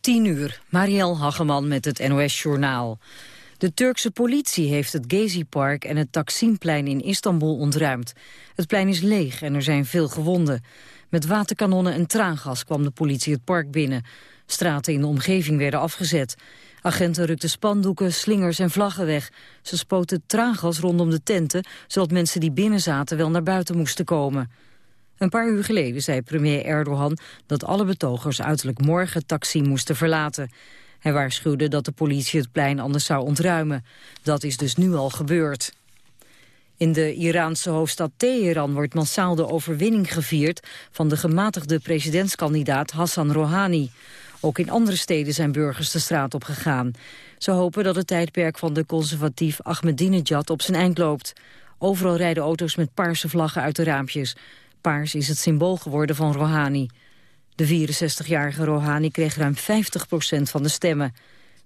10 uur, Marielle Hageman met het NOS-journaal. De Turkse politie heeft het Gezi-park en het Taksimplein in Istanbul ontruimd. Het plein is leeg en er zijn veel gewonden. Met waterkanonnen en traangas kwam de politie het park binnen. Straten in de omgeving werden afgezet. Agenten rukten spandoeken, slingers en vlaggen weg. Ze spoten traangas rondom de tenten, zodat mensen die binnen zaten wel naar buiten moesten komen. Een paar uur geleden zei premier Erdogan dat alle betogers uiterlijk morgen taxi moesten verlaten. Hij waarschuwde dat de politie het plein anders zou ontruimen. Dat is dus nu al gebeurd. In de Iraanse hoofdstad Teheran wordt massaal de overwinning gevierd... van de gematigde presidentskandidaat Hassan Rouhani. Ook in andere steden zijn burgers de straat op gegaan. Ze hopen dat het tijdperk van de conservatief Ahmadinejad op zijn eind loopt. Overal rijden auto's met paarse vlaggen uit de raampjes. Paars is het symbool geworden van Rouhani. De 64-jarige Rouhani kreeg ruim 50% van de stemmen.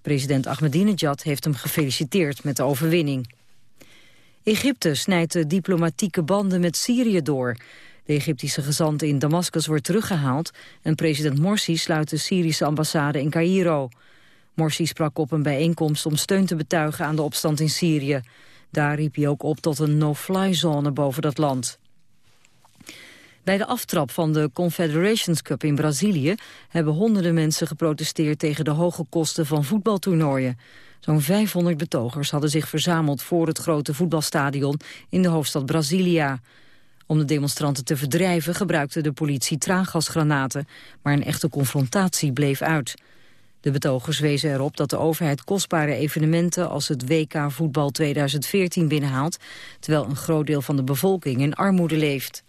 President Ahmadinejad heeft hem gefeliciteerd met de overwinning. Egypte snijdt de diplomatieke banden met Syrië door. De Egyptische gezant in Damascus wordt teruggehaald... en president Morsi sluit de Syrische ambassade in Cairo. Morsi sprak op een bijeenkomst om steun te betuigen aan de opstand in Syrië. Daar riep hij ook op tot een no-fly-zone boven dat land. Bij de aftrap van de Confederations Cup in Brazilië... hebben honderden mensen geprotesteerd tegen de hoge kosten van voetbaltoernooien. Zo'n 500 betogers hadden zich verzameld voor het grote voetbalstadion in de hoofdstad Brasilia. Om de demonstranten te verdrijven gebruikte de politie traangasgranaten, maar een echte confrontatie bleef uit. De betogers wezen erop dat de overheid kostbare evenementen als het WK voetbal 2014 binnenhaalt, terwijl een groot deel van de bevolking in armoede leeft.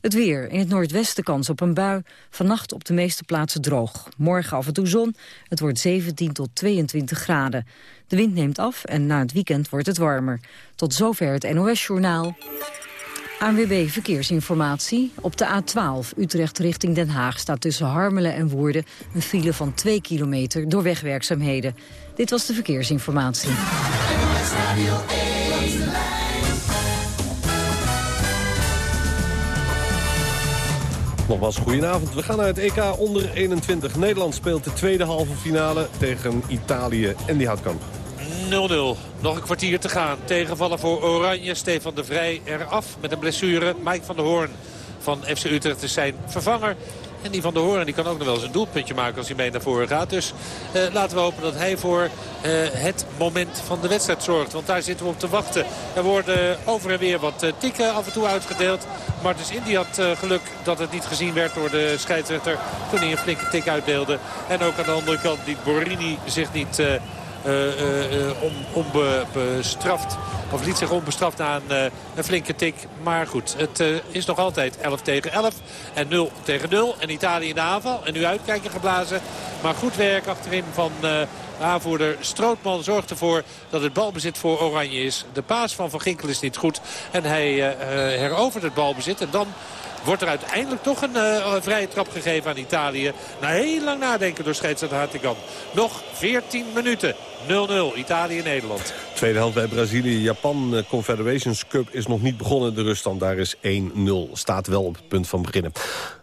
Het weer. In het noordwesten kans op een bui. Vannacht op de meeste plaatsen droog. Morgen af en toe zon. Het wordt 17 tot 22 graden. De wind neemt af en na het weekend wordt het warmer. Tot zover het NOS-journaal. ANWB Verkeersinformatie. Op de A12 Utrecht richting Den Haag staat tussen Harmelen en Woerden... een file van 2 kilometer door wegwerkzaamheden. Dit was de Verkeersinformatie. Nogmaals, goedenavond. We gaan naar het EK onder 21. Nederland speelt de tweede halve finale tegen Italië. En die houdt kamp. 0-0. Nog een kwartier te gaan. Tegenvallen voor Oranje. Stefan de Vrij eraf met een blessure. Mike van der Hoorn van FC Utrecht is zijn vervanger. En die van der Hoorn die kan ook nog wel eens een doelpuntje maken als hij mee naar voren gaat. Dus eh, laten we hopen dat hij voor eh, het moment van de wedstrijd zorgt. Want daar zitten we op te wachten. Er worden over en weer wat uh, tikken af en toe uitgedeeld. Martens Indy had geluk dat het niet gezien werd door de scheidsrechter toen hij een flinke tik uitdeelde. En ook aan de andere kant die Borini zich niet... onbestraft of liet zich onbestraft na een, uh, een flinke tik. Maar goed, het is nog altijd 11 tegen 11 en 0 tegen 0. En Italië in de aanval. En nu uitkijken geblazen. Maar goed werk achterin van aanvoerder Strootman zorgt ervoor dat het balbezit voor Oranje is. De paas van Van Ginkel is niet goed. En hij herovert het balbezit. En dan wordt er uiteindelijk toch een vrije trap gegeven aan Italië. Na heel lang nadenken door scheidsrechter Hartigan. Nog 14 minuten. 0-0 Italië-Nederland. Tweede helft bij Brazilië. Japan Confederations Cup is nog niet begonnen. De ruststand daar is 1-0. Staat wel op het punt van beginnen.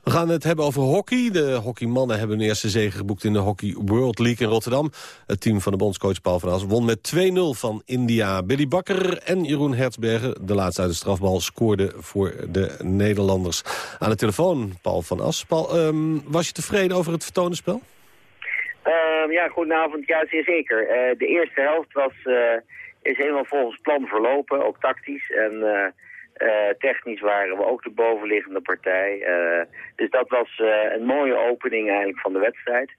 We gaan het hebben over hockey. De hockeymannen hebben een eerste zege geboekt in de Hockey World League in Rotterdam. Het team van de bondscoach Paul van As won met 2-0 van India. Billy Bakker en Jeroen Hertzberger, de laatste uit de strafbal, scoorden voor de Nederlanders. Aan de telefoon Paul van As. Paul, um, was je tevreden over het vertonen spel? Uh, ja, goedenavond. Ja, zeer zeker. Uh, de eerste helft was, uh, is helemaal volgens plan verlopen, ook tactisch. En uh, technisch waren we ook de bovenliggende partij. dus dat was een mooie opening eigenlijk van de wedstrijd.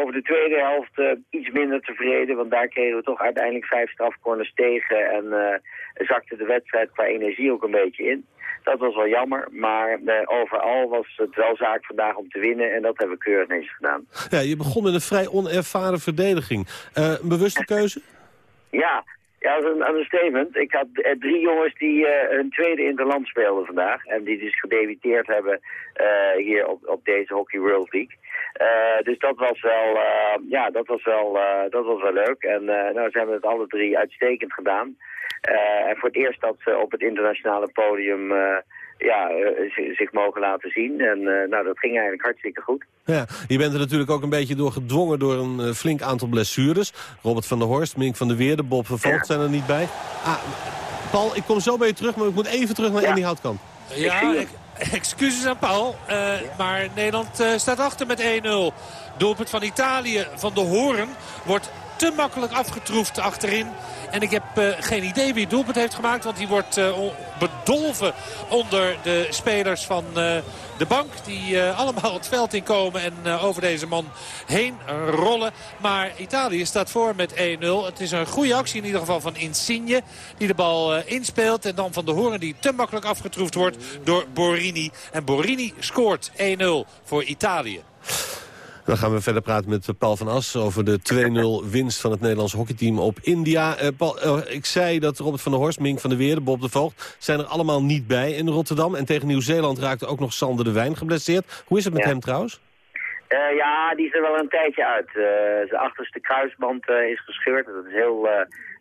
over de tweede helft iets minder tevreden, want daar kregen we toch uiteindelijk vijf strafcorners tegen. En zakte de wedstrijd qua energie ook een beetje in. Dat was wel jammer, maar uh, overal was het wel zaak vandaag om te winnen. En dat hebben we keurig netjes gedaan. Ja, je begon met een vrij onervaren verdediging. Uh, een bewuste keuze? ja, ja, dat is een understatement. Ik had uh, drie jongens die uh, hun tweede interland speelden vandaag. En die dus gedebiteerd hebben uh, hier op, op deze Hockey World League. dus dat was wel, ja, dat was wel, dat was wel leuk. En nou, ze hebben het alle drie uitstekend gedaan. En voor het eerst dat ze op het internationale podium ja, zich mogen laten zien. En nou, dat ging eigenlijk hartstikke goed. Ja, je bent er natuurlijk ook een beetje door gedwongen door een flink aantal blessures. Robert van der Horst, Mink van der Weerde, Bob Vervolgt zijn er niet bij. Ah, Paul, ik kom zo bij je terug, maar ik moet even terug naar ja. Andy Houtkamp. Ja, excuses aan Paul. maar Nederland staat achter met 1-0. Doelpunt van Italië van de Horen wordt te makkelijk afgetroefd achterin. En ik heb uh, geen idee wie het doelpunt heeft gemaakt. Want die wordt uh, bedolven onder de spelers van uh, de bank. Die allemaal het veld inkomen en over deze man heen rollen. Maar Italië staat voor met 1-0. Het is een goede actie in ieder geval van Insigne. Die de bal inspeelt. En dan van de Horen die te makkelijk afgetroefd wordt door Borini. En Borini scoort 1-0 voor Italië. Dan gaan we verder praten met Paul van As over de 2-0 winst van het Nederlandse hockeyteam op India. Uh, Paul, uh, ik zei dat Robert van der Horst, Mink van der Weerde, Bob de Voogd... zijn er allemaal niet bij in Rotterdam. En tegen Nieuw-Zeeland raakte ook nog Sander de Wijn geblesseerd. Hoe is het met hem trouwens? Uh, ja, die is er wel een tijdje uit. zijn achterste kruisband is gescheurd. Dat is heel,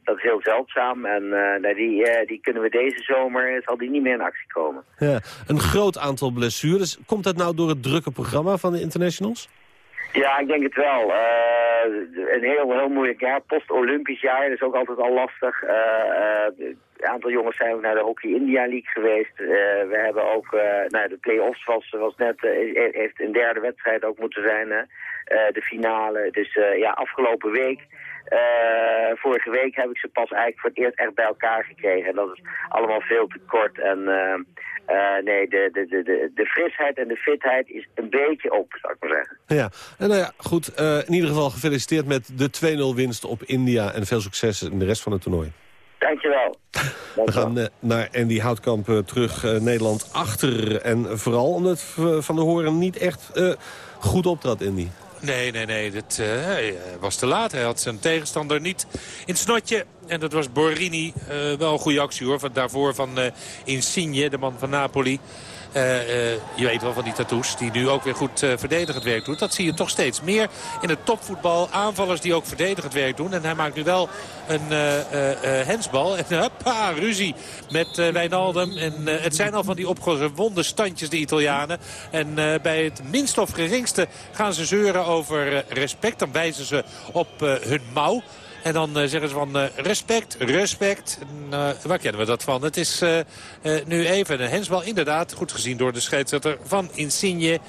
dat is heel zeldzaam. En die, die kunnen we deze zomer, zal die niet meer in actie komen. Ja, een groot aantal blessures. Komt dat nou door het drukke programma van de internationals? Ja, ik denk het wel. Uh, een heel, heel moeilijk jaar. Post-Olympisch jaar, is ook altijd al lastig. Uh, uh, een aantal jongens zijn ook naar de Hockey India League geweest. we hebben ook, nou, de play-offs was, was net, heeft een derde wedstrijd ook moeten zijn. de finale. Dus ja, afgelopen week uh, vorige week heb ik ze pas eigenlijk voor het eerst echt bij elkaar gekregen. En dat is allemaal veel te kort. En uh, uh, nee, de, de, de, de frisheid en de fitheid is een beetje op, zou ik maar zeggen. Ja, en nou ja, goed. in ieder geval gefeliciteerd met de 2-0 winst op India. En veel succes in de rest van het toernooi. Dankjewel. We gaan naar Andy Houtkamp terug. Nederland achter. En vooral omdat Van de Horen niet echt goed optrad, Andy. Nee, nee, nee. Dat uh, was te laat. Hij had zijn tegenstander niet in het snotje. En dat was Borini. Uh, wel een goede actie hoor. Van daarvoor van Insigne, de man van Napoli. Uh, uh, je weet wel van die tattoos die nu ook weer goed uh, verdedigend werk doet. Dat zie je toch steeds meer in het topvoetbal. Aanvallers die ook verdedigend werk doen. En hij maakt nu wel een hensbal. En hoppa, ruzie met Wijnaldum. En het zijn al van die opgewonden standjes, de Italianen. En bij het minst of geringste gaan ze zeuren over respect. Dan wijzen ze op hun mouw. En dan uh, zeggen ze van uh, respect, respect. En, uh, waar kennen we dat van? Het is nu even een hensbal. Inderdaad, goed gezien door de scheidsrechter van Insigne.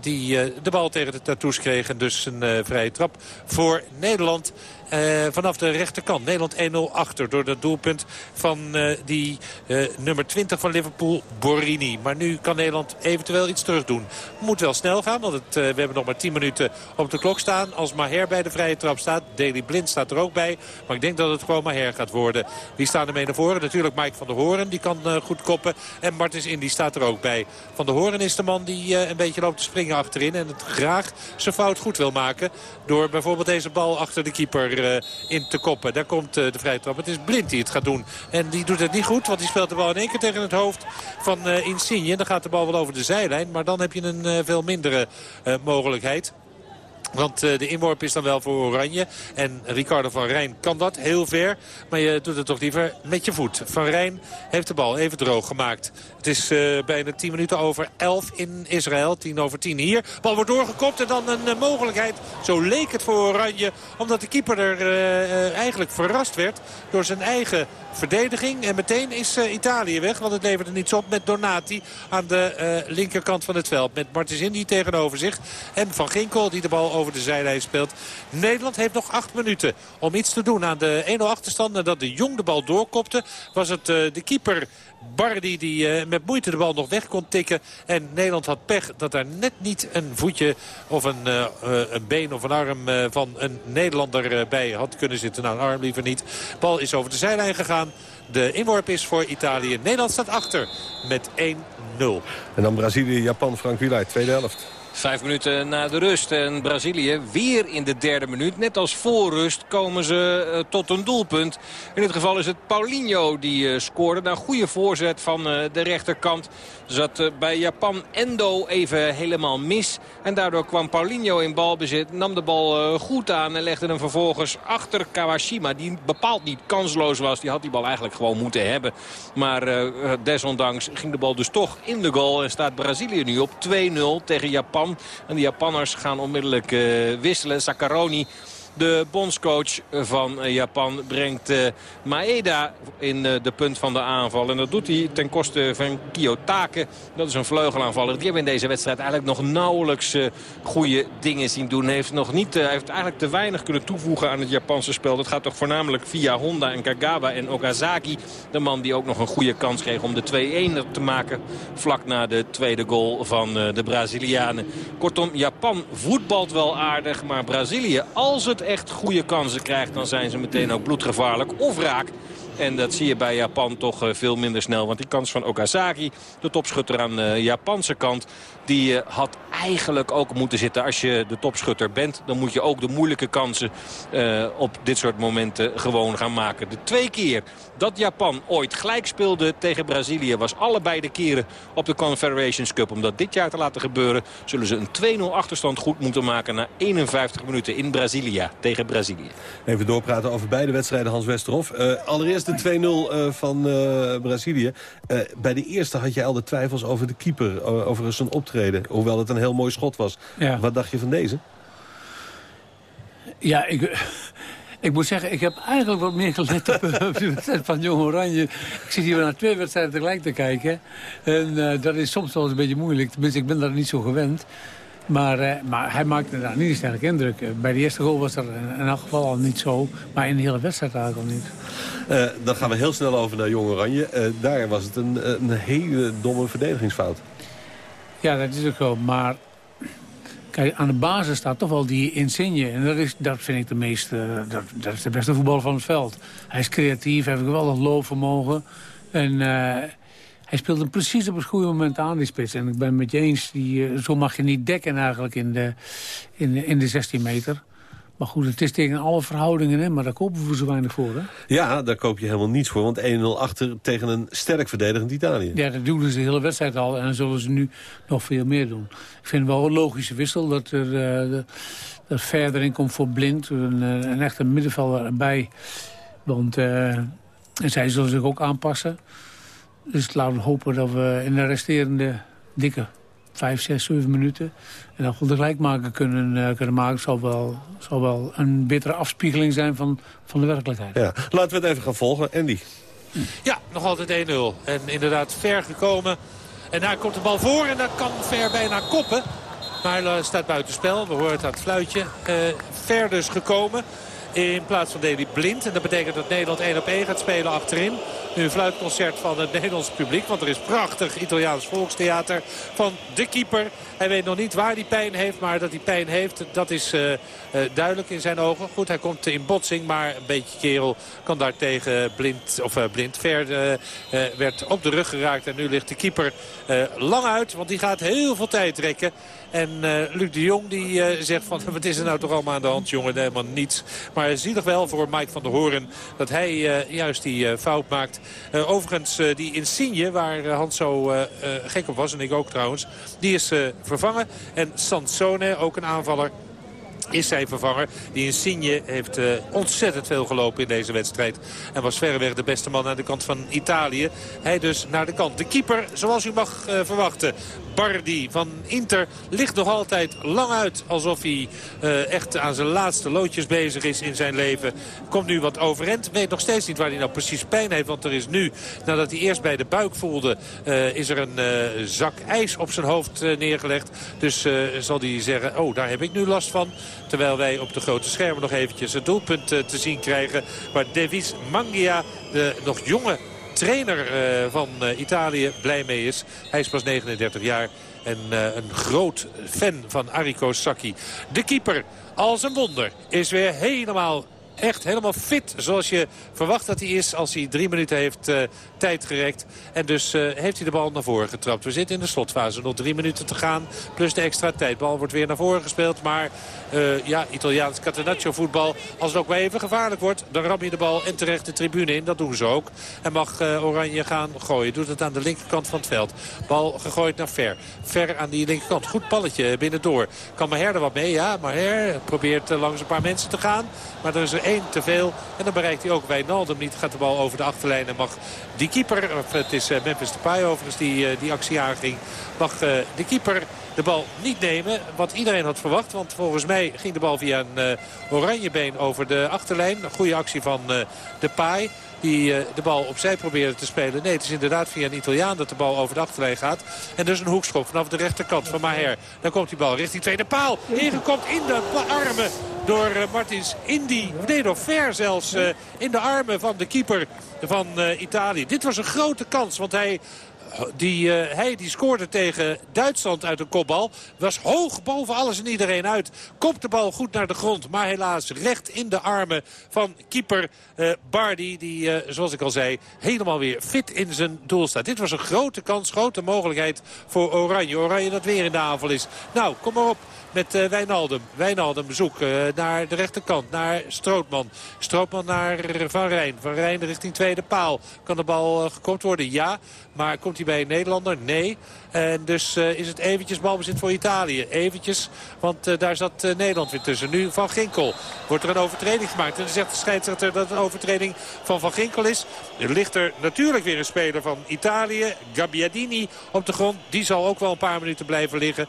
die de bal tegen de tattoos kreeg. En dus een vrije trap voor Nederland. Uh, vanaf de rechterkant. Nederland 1-0 achter door dat doelpunt van uh, die uh, nummer 20 van Liverpool, Borini. Maar nu kan Nederland eventueel iets terug doen. Moet wel snel gaan, want het, we hebben nog maar 10 minuten op de klok staan. Als Maher bij de vrije trap staat. Daley Blind staat er ook bij. Maar ik denk dat het gewoon Maher gaat worden. Wie staan er mee naar voren? Natuurlijk Mike van der Hoorn. Die kan goed koppen. En Martens Indy staat er ook bij. Van der Hoorn is de man die een beetje loopt te springen achterin. En het graag zijn fout goed wil maken. Door bijvoorbeeld deze bal achter de keeper eh, in te koppen. Daar komt eh, de vrije trap. Het is Blind die het gaat doen. En die doet het niet goed, want die speelt de bal in één keer tegen het hoofd van uh, Insigne. Dan gaat de bal wel over de zijlijn, maar dan heb je een veel mindere mogelijkheid. Want de inworp is dan wel voor Oranje. En Ricardo van Rijn kan dat heel ver. Maar je doet het toch liever met je voet. Van Rijn heeft de bal even droog gemaakt. Het is uh, bijna 10 minuten over 11 in Israël. 10 over 10 hier. Bal wordt doorgekopt en dan een uh, mogelijkheid. Zo leek het voor Oranje. Omdat de keeper er eigenlijk verrast werd door zijn eigen verdediging. En meteen is Italië weg. Want het leverde niets op met Donati aan de linkerkant van het veld. Met Martins Indy tegenover zich. En Van Ginkel die de bal over de zijlijn speelt. Nederland heeft nog 8 minuten om iets te doen aan de 1-0 achterstand. Nadat de Jong de bal doorkopte was het de keeper Bardi die uh, met moeite de bal nog weg kon tikken. En Nederland had pech dat daar net niet een voetje of een, uh, een been of een arm van een Nederlander bij had kunnen zitten. Nou, een arm liever niet. Bal is over de zijlijn gegaan. De inworp is voor Italië. Nederland staat achter met 1-0. En dan Brazilië, Japan, Frank Wieluid, tweede helft. Vijf minuten na de rust. En Brazilië weer in de derde minuut. Net als voor rust komen ze uh, tot een doelpunt. In dit geval is het Paulinho die uh, scoorde. Na een goede voorzet van uh, de rechterkant zat bij Japan Endo even helemaal mis. En daardoor kwam Paulinho in balbezit. Nam de bal goed aan en legde hem vervolgens achter Kawashima. Die bepaald niet kansloos was. Die had die bal eigenlijk gewoon moeten hebben. Maar desondanks ging de bal dus toch in de goal. En staat Brazilië nu op 2-0 tegen Japan. En de Japanners gaan onmiddellijk uh, wisselen. Sakaroni de bondscoach van eh, Japan brengt uh, Maeda in uh, de punt van de aanval. En dat doet hij ten koste van Kiyotake. Dat is een vleugelaanvaller. Die hebben in deze wedstrijd eigenlijk nog nauwelijks uh, goede dingen zien doen. Hij heeft, nog niet, heeft eigenlijk te weinig kunnen toevoegen aan het Japanse spel. Dat gaat toch voornamelijk via Honda en Kagawa en Okazaki. De man die ook nog een goede kans kreeg om de 2-1 te maken. Vlak na de tweede goal van de Brazilianen. Kortom, Japan voetbalt wel aardig. Maar Brazilië, als het echt goede kansen krijgt... dan zijn ze meteen ook bloedgevaarlijk of raak. En dat zie je bij Japan toch eh, veel minder snel. Want die kans van Okazaki, de topschutter aan de Japanse kant... die eh, had eigenlijk ook moeten zitten. Als je de topschutter bent, dan moet je ook de moeilijke kansen... Uh, op dit soort momenten gewoon gaan maken. De twee keer dat Japan ooit gelijk speelde tegen Brazilië... was allebei de keren op de Confederations Cup. Om dat dit jaar te laten gebeuren... zullen ze een 2-0 achterstand goed moeten maken... na 51 minuten in Brazilia tegen Brazilië. Even doorpraten over beide wedstrijden, Hans Westerhof. Uh, allereerst de 2-0 uh, van Brazilië. bij de eerste had je al de twijfels over de keeper, over zijn optreden. Hoewel het een heel mooi schot was. Ja. Wat dacht je van deze? Ja, ik... Ik moet zeggen, ik heb eigenlijk wat meer gelet op, op de wedstrijd van Jong Oranje. Ik zit hier naar twee wedstrijden tegelijk te kijken. En uh, dat is soms wel eens een beetje moeilijk. Tenminste, ik ben daar niet zo gewend. Maar, uh, maar hij maakte daar niet een sterke indruk. bij de eerste goal was dat in elk geval al niet zo. Maar in de hele wedstrijd eigenlijk al niet. Dan gaan we heel snel over naar Jong Oranje. daar was het een, een hele domme verdedigingsfout. Ja, dat is ook zo. Maar Kijk, aan de basis staat toch wel die Insigne. En dat, is, dat vind ik de meest, uh, dat, dat, is de beste voetballer van het veld. Hij is creatief, heeft geweldig loopvermogen. En uh, hij speelt hem precies op het goede moment aan, die spits. En ik ben het met je eens, die, uh, zo mag je niet dekken eigenlijk in de, in, in de 16 meter. Maar goed, het is tegen alle verhoudingen, hè? maar daar kopen we zo weinig voor. Hè? Ja, daar koop je helemaal niets voor. Want 1-0 achter tegen een sterk verdedigend Italië. Ja, dat doen ze de hele wedstrijd al. En dan zullen ze nu nog veel meer doen. Ik vind het wel een logische wissel dat er, uh, dat verder in komt voor Blind. Een, eh, een echte middenvelder erbij. Want uh, zij zullen zich ook aanpassen. Dus laten we hopen dat we in de resterende dikke vijf, zes, zeven minuten. En dan de gelijkmaker kunnen, uh, kunnen maken. Zal wel, zal wel een betere afspiegeling zijn van, van de werkelijkheid. Ja. Laten we het even gaan volgen. Andy. Ja, nog altijd 1-0. En inderdaad ver gekomen. En daar komt de bal voor en dan kan Ver bijna koppen. Maar uh, staat buitenspel. We horen het aan het fluitje. Uh, ver dus gekomen in plaats van Deli Blind. En dat betekent dat Nederland 1 op 1 gaat spelen achterin. Nu een fluitconcert van het Nederlands publiek. Want er is prachtig Italiaans volkstheater van de keeper. Hij weet nog niet waar hij pijn heeft. Maar dat hij pijn heeft, dat is uh, uh, duidelijk in zijn ogen. Goed, hij komt in botsing. Maar een beetje kerel kan daar tegen blind, of, uh, blind ver. werd op de rug geraakt. En nu ligt de keeper lang uit. Want die gaat heel veel tijd trekken. En Luc de Jong die zegt van wat is er nou toch allemaal aan de hand jongen. Helemaal niets. Maar zie toch wel voor Mike van der Hoorn dat hij juist die fout maakt. overigens die Insigne waar Hans zo gek op was en ik ook trouwens. Die is vervangen. En Sansone ook een aanvaller is zijn vervanger. Die Insigne heeft uh, ontzettend veel gelopen in deze wedstrijd. En was verreweg de beste man aan de kant van Italië. Hij dus naar de kant. De keeper, zoals u mag uh, verwachten. Bardi van Inter ligt nog altijd lang uit. Alsof hij uh, echt aan zijn laatste loodjes bezig is in zijn leven. Komt nu wat overend. Weet nog steeds niet waar hij nou precies pijn heeft. Want er is nu, nadat hij eerst bij de buik voelde... is er een zak ijs op zijn hoofd neergelegd. Dus zal hij zeggen, oh daar heb ik nu last van. Terwijl wij op de grote schermen nog eventjes het doelpunt uh, te zien krijgen. Waar Davis Mangia, de nog jonge trainer uh, van uh, Italië, blij mee is. Hij is pas 39 jaar en een groot fan van Arrigo Sacchi. De keeper, als een wonder, is weer helemaal echt helemaal fit. Zoals je verwacht dat hij is als hij drie minuten heeft uh, tijd gerekt. En dus uh, heeft hij de bal naar voren getrapt. We zitten in de slotfase. Nog drie minuten te gaan. Plus de extra tijd. Bal wordt weer naar voren gespeeld. Maar uh, ja, Italiaans Catenaccio voetbal. Als het ook maar even gevaarlijk wordt, dan ram je de bal en terecht de tribune in. Dat doen ze ook. En mag Oranje gaan gooien. Doet het aan de linkerkant van het veld. Bal gegooid naar Ver. Ver aan die linkerkant. Goed balletje binnendoor. Kan Maher er wat mee? Ja, Maher probeert langs een paar mensen te gaan. Maar er is er één te veel. En dan bereikt hij ook Wijnaldum niet. Gaat de bal over de achterlijn en mag die keeper... Of het is eh, Memphis Depay overigens die eh, die actie aanging. Mag eh, de keeper de bal niet nemen. Wat iedereen had verwacht. Want volgens mij ging de bal via een oranje been over de achterlijn. Een goede actie van Depay die uh, de bal opzij probeerde te spelen. Nee, het is inderdaad via een Italiaan dat de bal over de achterlijn gaat. En dus een hoekschop vanaf de rechterkant van Maher. Dan komt die bal richting tweede paal. Ingekomt in de armen door uh, Martins Indy. Nee, door Ver zelfs uh, in de armen van de keeper van Italië. Dit was een grote kans, want hij die, uh, hij die scoorde tegen Duitsland uit een kopbal. Was hoog boven alles en iedereen uit. Kopt de bal goed naar de grond. Maar helaas recht in de armen van keeper uh, Bardi. Die, uh, zoals ik al zei, helemaal weer fit in zijn doel staat. Dit was een grote kans, grote mogelijkheid voor Oranje. Oranje dat weer in de aanval is. Nou, kom maar op met Wijnaldum. Wijnaldum zoek naar de rechterkant, naar Strootman. Strootman naar Van Rijn. Van Rijn richting tweede paal. Kan de bal uh, gekopt worden? Ja. Maar komt hij bij een Nederlander? Nee. En dus is het eventjes balbezit voor Italië. Eventjes, want daar zat Nederland weer tussen. Nu Van Ginkel. Wordt er een overtreding gemaakt. En dan zegt de scheidsrechter dat het een overtreding van Van Ginkel is. Er ligt er natuurlijk weer een speler van Italië. Gabbiadini op de grond. Die zal ook wel een paar minuten blijven liggen.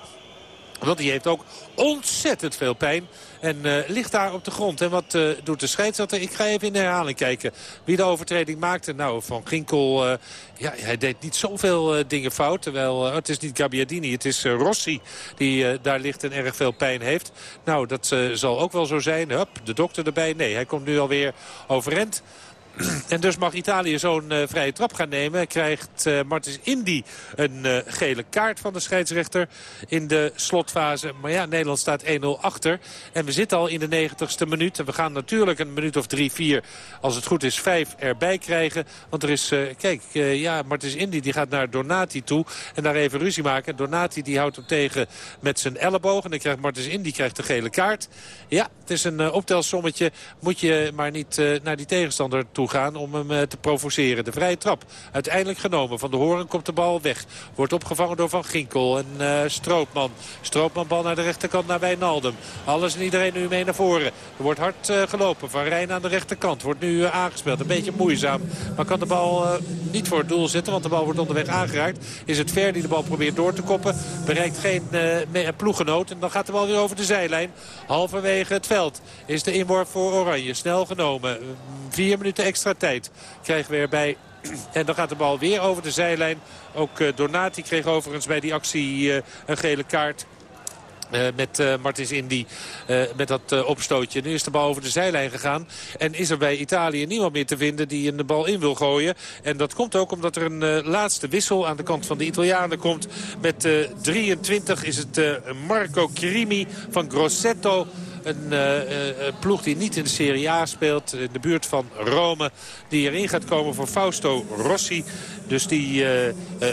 Want die heeft ook ontzettend veel pijn. En uh, ligt daar op de grond. En wat uh, doet de scheidsrechter? Ik ga even in de herhaling kijken. Wie de overtreding maakte? Nou, Van Ginkel... Uh, ja, hij deed niet zoveel dingen fout. Terwijl het is niet Gabbiadini, het is Rossi die daar ligt en erg veel pijn heeft. Nou, dat zal ook wel zo zijn. Hup, de dokter erbij. Nee, hij komt nu alweer overend. En dus mag Italië zo'n uh, vrije trap gaan nemen. Krijgt uh, Martins Indy een uh, gele kaart van de scheidsrechter in de slotfase. Maar ja, Nederland staat 1-0 achter. En we zitten al in de 90ste minuut. En we gaan natuurlijk een minuut of 3, 4, als het goed is, 5 erbij krijgen. Want er is, kijk, ja, Martins Indy die gaat naar Donati toe. En daar even ruzie maken. En Donati die houdt hem tegen met zijn elleboog. En dan krijgt Martins Indy krijgt de gele kaart. Ja, het is een optelsommetje. Moet je maar niet naar die tegenstander toe gaan om hem eh, te provoceren. De vrije trap uiteindelijk genomen. Van de Horen komt de bal weg. Wordt opgevangen door Van Ginkel en uh, Stroopman. Stroopman bal naar de rechterkant naar Wijnaldum. Alles en iedereen nu mee naar voren. Er wordt hard uh, gelopen. Van Rijn aan de rechterkant. Wordt nu aangespeeld. Een beetje moeizaam. Maar kan de bal niet voor het doel zetten. Want de bal wordt onderweg aangeraakt. Is het Ver die de bal probeert door te koppen. Bereikt geen ploegenoot. En dan gaat de bal weer over de zijlijn. Halverwege het veld is de inworp voor Oranje. Snel genomen. Vier minuten extra tijd krijgen we erbij. En dan gaat de bal weer over de zijlijn. Ook uh, Donati kreeg overigens bij die actie uh, een gele kaart. Uh, met uh, Martins Indy, met dat opstootje. Nu is de bal over de zijlijn gegaan. En is er bij Italië niemand meer te vinden die een bal in wil gooien. En dat komt ook omdat er een laatste wissel aan de kant van de Italianen komt. Met 23 is het Marco Crimi van Grosseto een uh, ploeg die niet in de Serie A speelt. In de buurt van Rome. Die erin gaat komen voor Fausto Rossi. Dus die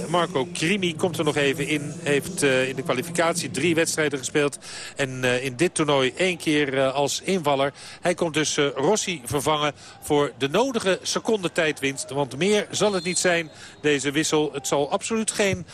Marco Crimi komt er nog even in. Heeft in de kwalificatie drie wedstrijden gespeeld. En in dit toernooi één keer als invaller. Hij komt dus Rossi vervangen voor de nodige seconde tijdwinst. Want meer zal het niet zijn, deze wissel. Het zal absoluut geen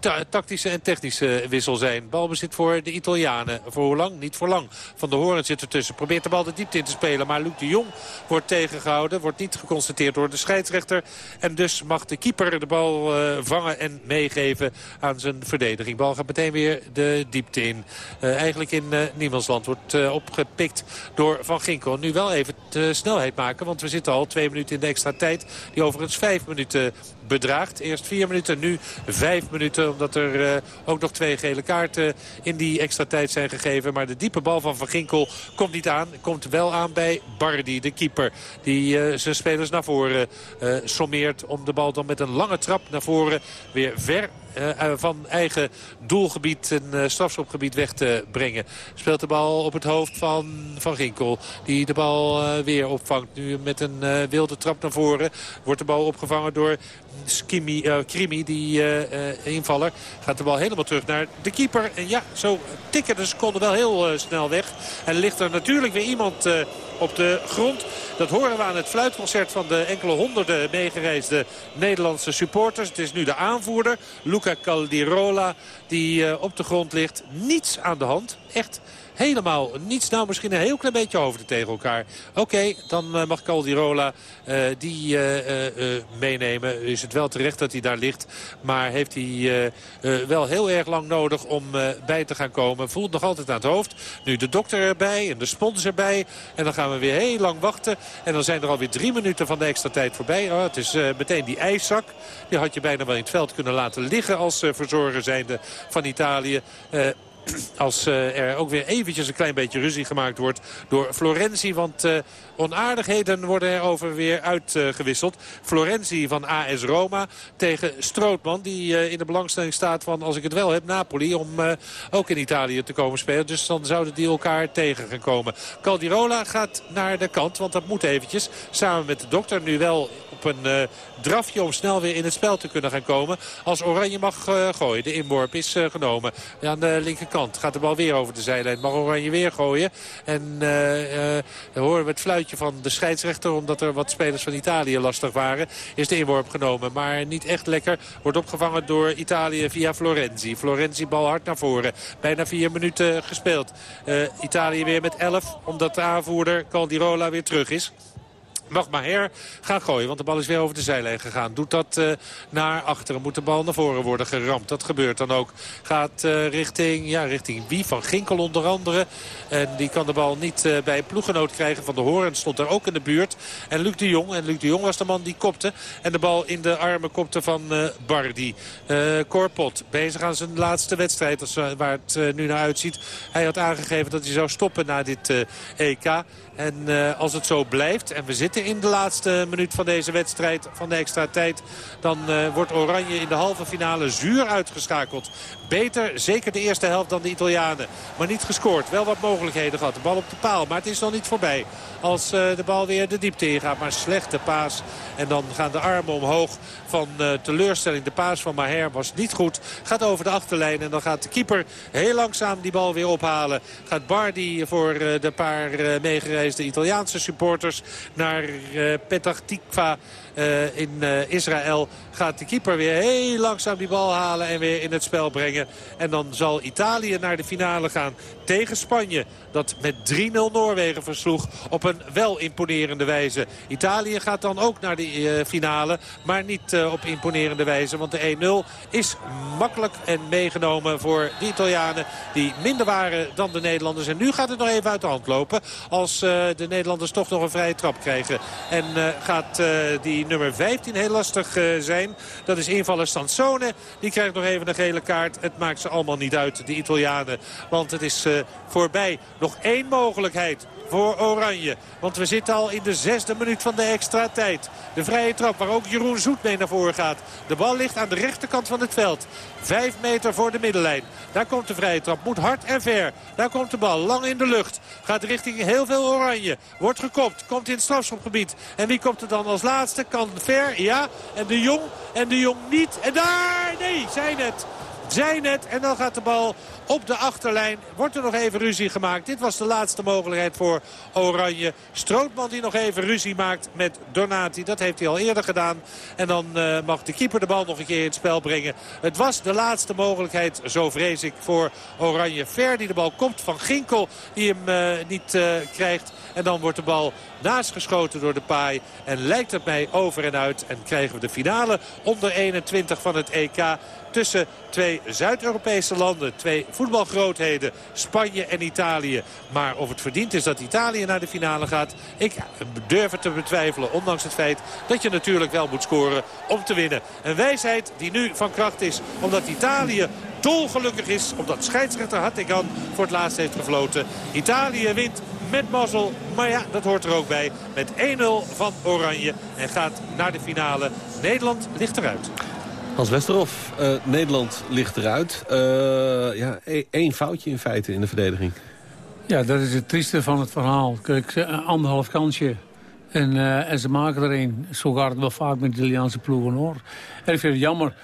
ta tactische en technische wissel zijn. Balbezit voor de Italianen. Voor hoe lang? Niet voor lang. Van de Hoorn zit ertussen. Probeert de bal de diepte in te spelen. Maar Luc de Jong wordt tegengehouden. Wordt niet geconstateerd door de scheidsrechter. En dus mag de keeper de bal uh, vangen en meegeven aan zijn verdediging. Bal gaat meteen weer de diepte in. Uh, eigenlijk in uh, Niemandsland wordt opgepikt door Van Ginkel. Nu wel even de snelheid maken, want we zitten al twee minuten in de extra tijd. Die overigens vijf minuten bedraagt. Eerst vier minuten, nu vijf minuten. Omdat er ook nog twee gele kaarten in die extra tijd zijn gegeven. Maar de diepe bal van Van Ginkel komt niet aan. Komt wel aan bij Bardi, de keeper. Die uh, zijn spelers naar voren uh, sommeert om de bal dan met een lange trap naar voren weer ver van eigen doelgebied, een strafschopgebied weg te brengen. Speelt de bal op het hoofd van Van Ginkel. Die de bal weer opvangt. Nu met een wilde trap naar voren. Wordt de bal opgevangen door Skimi, Krimi, die uh, invaller. Gaat de bal helemaal terug naar de keeper. En ja, zo tikken de seconden wel heel snel weg. En ligt er natuurlijk weer iemand op de grond. Dat horen we aan het fluitconcert van de enkele honderden meegereisde Nederlandse supporters. Het is nu de aanvoerder, Luca Caldirola, die op de grond ligt. Niets aan de hand. Echt helemaal niets. Nou, misschien een heel klein beetje hoofden tegen elkaar. Oké, dan uh, mag Caldirola uh, die uh, meenemen. Is het wel terecht dat hij daar ligt. Maar heeft hij wel heel erg lang nodig om bij te gaan komen. Voelt nog altijd aan het hoofd. Nu de dokter erbij en de spons erbij. En dan gaan we weer heel lang wachten. En dan zijn er alweer drie minuten van de extra tijd voorbij. Oh, het is meteen die ijszak. Die had je bijna wel in het veld kunnen laten liggen als verzorger zijnde van Italië als uh, er ook weer eventjes een klein beetje ruzie gemaakt wordt door Florenzi. Want uh, onaardigheden worden er over weer uitgewisseld. Florenzi van AS Roma tegen Strootman. Die uh, in de belangstelling staat van, als ik het wel heb, Napoli. Om ook in Italië te komen spelen. Dus dan zouden die elkaar tegen gaan komen. Caldirola gaat naar de kant, want dat moet eventjes. Samen met de dokter nu wel op een drafje om snel weer in het spel te kunnen gaan komen. Als Oranje mag gooien. De inworp is genomen aan de linkerkant Gaat de bal weer over de zijlijn. Mag Oranje weer gooien. En uh, horen we het fluitje van de scheidsrechter. Omdat er wat spelers van Italië lastig waren. Is de inworp genomen. Maar niet echt lekker. Wordt opgevangen door Italië via Florenzi. Florenzi bal hard naar voren. Bijna vier minuten gespeeld. Uh, Italië weer met 11. Omdat de aanvoerder Caldirola weer terug is mag Maher gaan gooien. Want de bal is weer over de zijlijn gegaan. Doet dat uh, naar achteren. Moet de bal naar voren worden geramd. Dat gebeurt dan ook. Gaat uh, richting, ja, richting wie? Van Ginkel onder andere. En die kan de bal niet uh, bij een krijgen. Van de Hoorn stond daar ook in de buurt. En Luc de Jong. En Luc de Jong was de man die kopte. En de bal in de armen kopte van Bardi. Corpot bezig aan zijn laatste wedstrijd. Waar het nu naar uitziet. Hij had aangegeven dat hij zou stoppen na dit EK. En uh, als het zo blijft en we zitten in de laatste minuut van deze wedstrijd, van de extra tijd... dan uh, wordt Oranje in de halve finale zuur uitgeschakeld. Beter, zeker de eerste helft dan de Italianen. Maar niet gescoord. Wel wat mogelijkheden gehad. De bal op de paal, maar het is nog niet voorbij. Als uh, de bal weer de diepte ingaat. Maar slechte paas. En dan gaan de armen omhoog van uh, teleurstelling. De paas van Maher was niet goed. Gaat over de achterlijn en dan gaat de keeper heel langzaam die bal weer ophalen. Gaat Bardi voor uh, de paar meegereisde Italiaanse supporters naar Petah Tikva in Israël gaat de keeper weer heel langzaam die bal halen en weer in het spel brengen. En dan zal Italië naar de finale gaan tegen Spanje. Dat met 3-0 Noorwegen versloeg op een wel imponerende wijze. Italië gaat dan ook naar de uh, finale, maar niet op imponerende wijze. Want de 1-0 is makkelijk en meegenomen voor de Italianen die minder waren dan de Nederlanders. En nu gaat het nog even uit de hand lopen als de Nederlanders toch nog een vrije trap krijgen. En gaat die nummer 15 heel lastig uh, Dat is invaller Sansone. Die krijgt nog even een gele kaart. Het maakt ze allemaal niet uit, de Italianen. Want het is uh, voorbij. Nog één mogelijkheid voor Oranje. Want we zitten al in de zesde minuut van de extra tijd. De vrije trap waar ook Jeroen Zoet mee naar voren gaat. De bal ligt aan de rechterkant van het veld. Vijf meter voor de middenlijn. Daar komt de vrije trap. Moet hard en ver. Daar komt de bal. Lang in de lucht. Gaat richting heel veel oranje. Wordt gekopt. Komt in het strafschopgebied. En wie komt er dan als laatste? Kan ver. Ja. En de Jong. En de Jong niet. En daar. Nee. Zijn het. Zijn het. En dan gaat de bal op de achterlijn. Wordt er nog even ruzie gemaakt. Dit was de laatste mogelijkheid voor Oranje. Strootman die nog even ruzie maakt met Donati. Dat heeft hij al eerder gedaan. En dan uh, mag de keeper de bal nog een keer in het spel brengen. Het was de laatste mogelijkheid, zo vrees ik, voor Oranje. Ver die de bal komt van Ginkel. Die hem uh, niet uh, krijgt. En dan wordt de bal naast geschoten door de paai. En lijkt het mij over en uit. En krijgen we de finale onder 21 van het EK tussen twee Zuid-Europese landen. Twee voetbalgrootheden, Spanje en Italië. Maar of het verdiend is dat Italië naar de finale gaat... ik durf het te betwijfelen. Ondanks het feit dat je natuurlijk wel moet scoren om te winnen. Een wijsheid die nu van kracht is. Omdat Italië dolgelukkig is. Omdat scheidsrechter Hattegan voor het laatst heeft gefloten. Italië wint met mazzel. Maar ja, dat hoort er ook bij. Met 1-0 van Oranje. En gaat naar de finale. Nederland ligt eruit. Hans Westerhof, uh, Nederland ligt eruit. Uh, ja, e-, één foutje in feite in de verdediging. Ja, dat is het trieste van het verhaal. Kijk, anderhalf kansje. En, uh, en ze maken er één. Zo gaat het wel vaak met de Italiaanse ploegen hoor. En ik vind het jammer.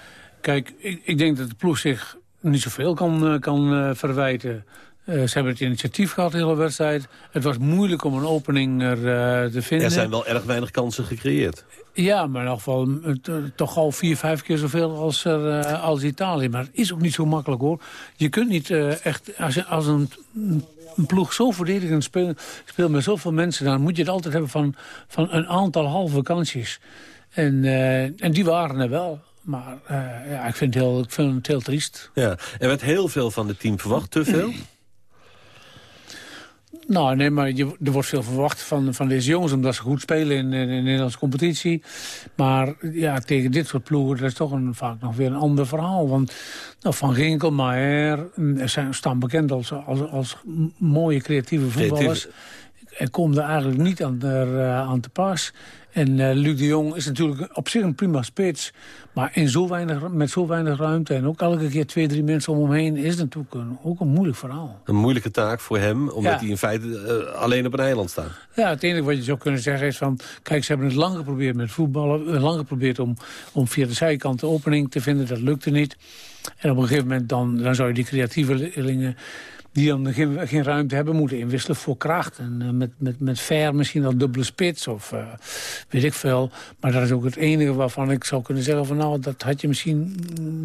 Kijk, ik, ik denk dat de ploeg zich niet zoveel kan, kan verwijten. Uh, ze hebben het initiatief gehad, de hele wedstrijd. Het was moeilijk om een opening er, uh, te vinden. Er zijn wel erg weinig kansen gecreëerd. Ja, maar in elk geval uh, toch al vier, vijf keer zoveel als, er, als Italië. Maar het is ook niet zo makkelijk hoor. Je kunt niet echt, als, als een, een, ploeg zo verdedigend speelt, speelt met zoveel mensen... dan moet je het altijd hebben van, van een aantal halve kansjes. En, en die waren er wel. Maar ja, ik, vind het heel, ik vind het heel triest. Ja, er werd heel veel van het team verwacht, te veel? Nou, nee, maar je, er wordt veel verwacht van, van deze jongens... omdat ze goed spelen in, in, de Nederlandse competitie. Maar ja, tegen dit soort ploegen... dat is toch een, vaak nog weer een ander verhaal. Want nou, Van Ginkel, Maher... zijn, staan bekend als, als, als mooie creatieve voetballers... en komen er eigenlijk niet aan, er, uh, aan te pas. En uh, Luc de Jong is natuurlijk op zich een prima spits. Maar in zo weinig, met zo weinig ruimte en ook elke keer twee, drie mensen om hem heen... is het natuurlijk een, ook een moeilijk verhaal. Een moeilijke taak voor hem, omdat hij in feite uh, alleen op een eiland staat. Ja, het enige wat je zou kunnen zeggen is van... kijk, ze hebben het lang geprobeerd met voetballen. lang geprobeerd om, om via de zijkant de opening te vinden. Dat lukte niet. En op een gegeven moment dan, dan zou je die creatievelingen die dan geen, geen ruimte hebben moeten inwisselen voor kracht. En uh, met, met, met ver misschien al dubbele spits of uh, weet ik veel. Maar dat is ook het enige waarvan ik zou kunnen zeggen van nou, dat had je misschien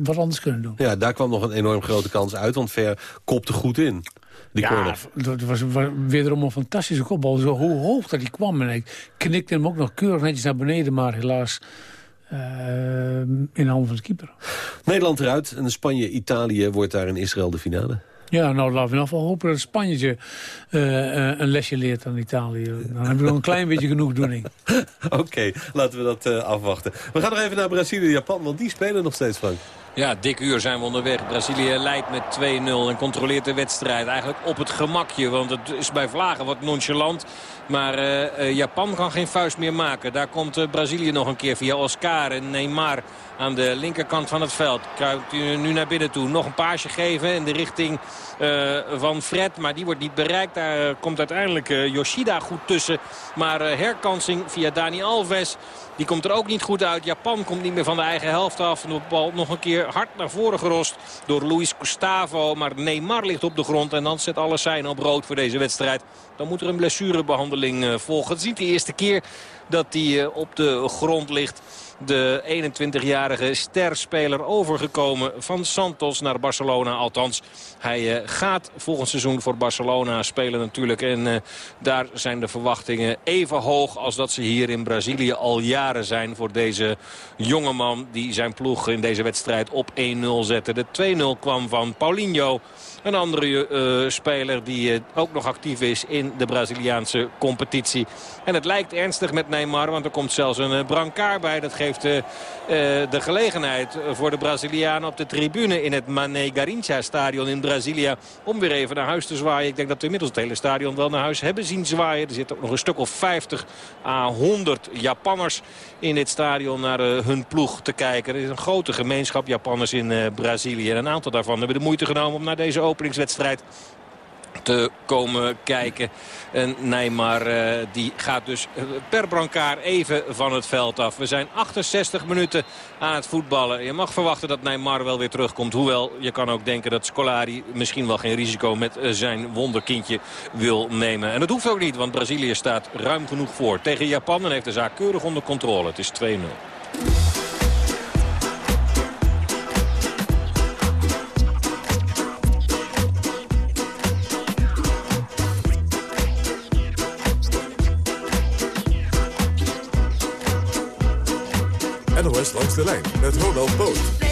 wat anders kunnen doen. Ja, daar kwam nog een enorm grote kans uit, want Ver kopte goed in. Die ja, corner. dat was, was wederom een fantastische kopbal. Zo hoe hoog dat hij kwam. En ik knikte hem ook nog keurig netjes naar beneden, maar helaas... Uh, in handen van de keeper. Nederland eruit en Spanje-Italië wordt daar in Israël de finale. Ja, nou laten we in ieder hopen dat Spanje uh, een lesje leert aan Italië. Dan hebben we nog een klein beetje genoegdoening. Oké, laten we dat uh, afwachten. We gaan nog even naar Brazilië en Japan, want die spelen nog steeds, Frank. Ja, dik uur zijn we onderweg. Brazilië leidt met 2-0 en controleert de wedstrijd eigenlijk op het gemakje. Want het is bij Vlagen wat nonchalant. Maar uh, Japan kan geen vuist meer maken. Daar komt uh, Brazilië nog een keer via Oscar en Neymar aan de linkerkant van het veld. Kruipt nu naar binnen toe. Nog een paasje geven in de richting uh, van Fred. Maar die wordt niet bereikt. Daar komt uiteindelijk Yoshida goed tussen. Maar herkansing via Dani Alves. Die komt er ook niet goed uit. Japan komt niet meer van de eigen helft af. De bal nog een keer hard naar voren gerost door Luis Gustavo. Maar Neymar ligt op de grond en dan zet alles zijn op rood voor deze wedstrijd. Dan moet er een blessurebehandeling eh, volgen. Het is niet de eerste keer dat hij eh, op de grond ligt de 21-jarige sterspeler overgekomen van Santos naar Barcelona. Althans, hij uh, gaat volgend seizoen voor Barcelona spelen natuurlijk. En uh, daar zijn de verwachtingen even hoog als dat ze hier in Brazilië al jaren zijn voor deze jonge man die zijn ploeg in deze wedstrijd op 1-0 zette. De 2-0 kwam van Paulinho. Een andere uh, speler die uh, ook nog actief is in de Braziliaanse competitie. En het lijkt ernstig met Neymar, want er komt zelfs een uh, brancard bij. Dat geeft de gelegenheid voor de Brazilianen op de tribune in het Mané Garincha stadion in Brazilië. Om weer even naar huis te zwaaien. Ik denk dat we inmiddels het hele stadion wel naar huis hebben zien zwaaien. Er zitten ook nog een stuk of 50 à 100 Japanners in dit stadion naar hun ploeg te kijken. Er is een grote gemeenschap Japanners in Brazilië. En een aantal daarvan hebben de moeite genomen om naar deze openingswedstrijd te komen kijken. En Neymar uh, die gaat dus per brancard even van het veld af. We zijn 68 minuten aan het voetballen. Je mag verwachten dat Neymar wel weer terugkomt. Hoewel je kan ook denken dat Scolari misschien wel geen risico met zijn wonderkindje wil nemen. En dat hoeft ook niet, want Brazilië staat ruim genoeg voor. Tegen Japan en heeft de zaak keurig onder controle. Het is 2-0. Langs de lijn met Boot.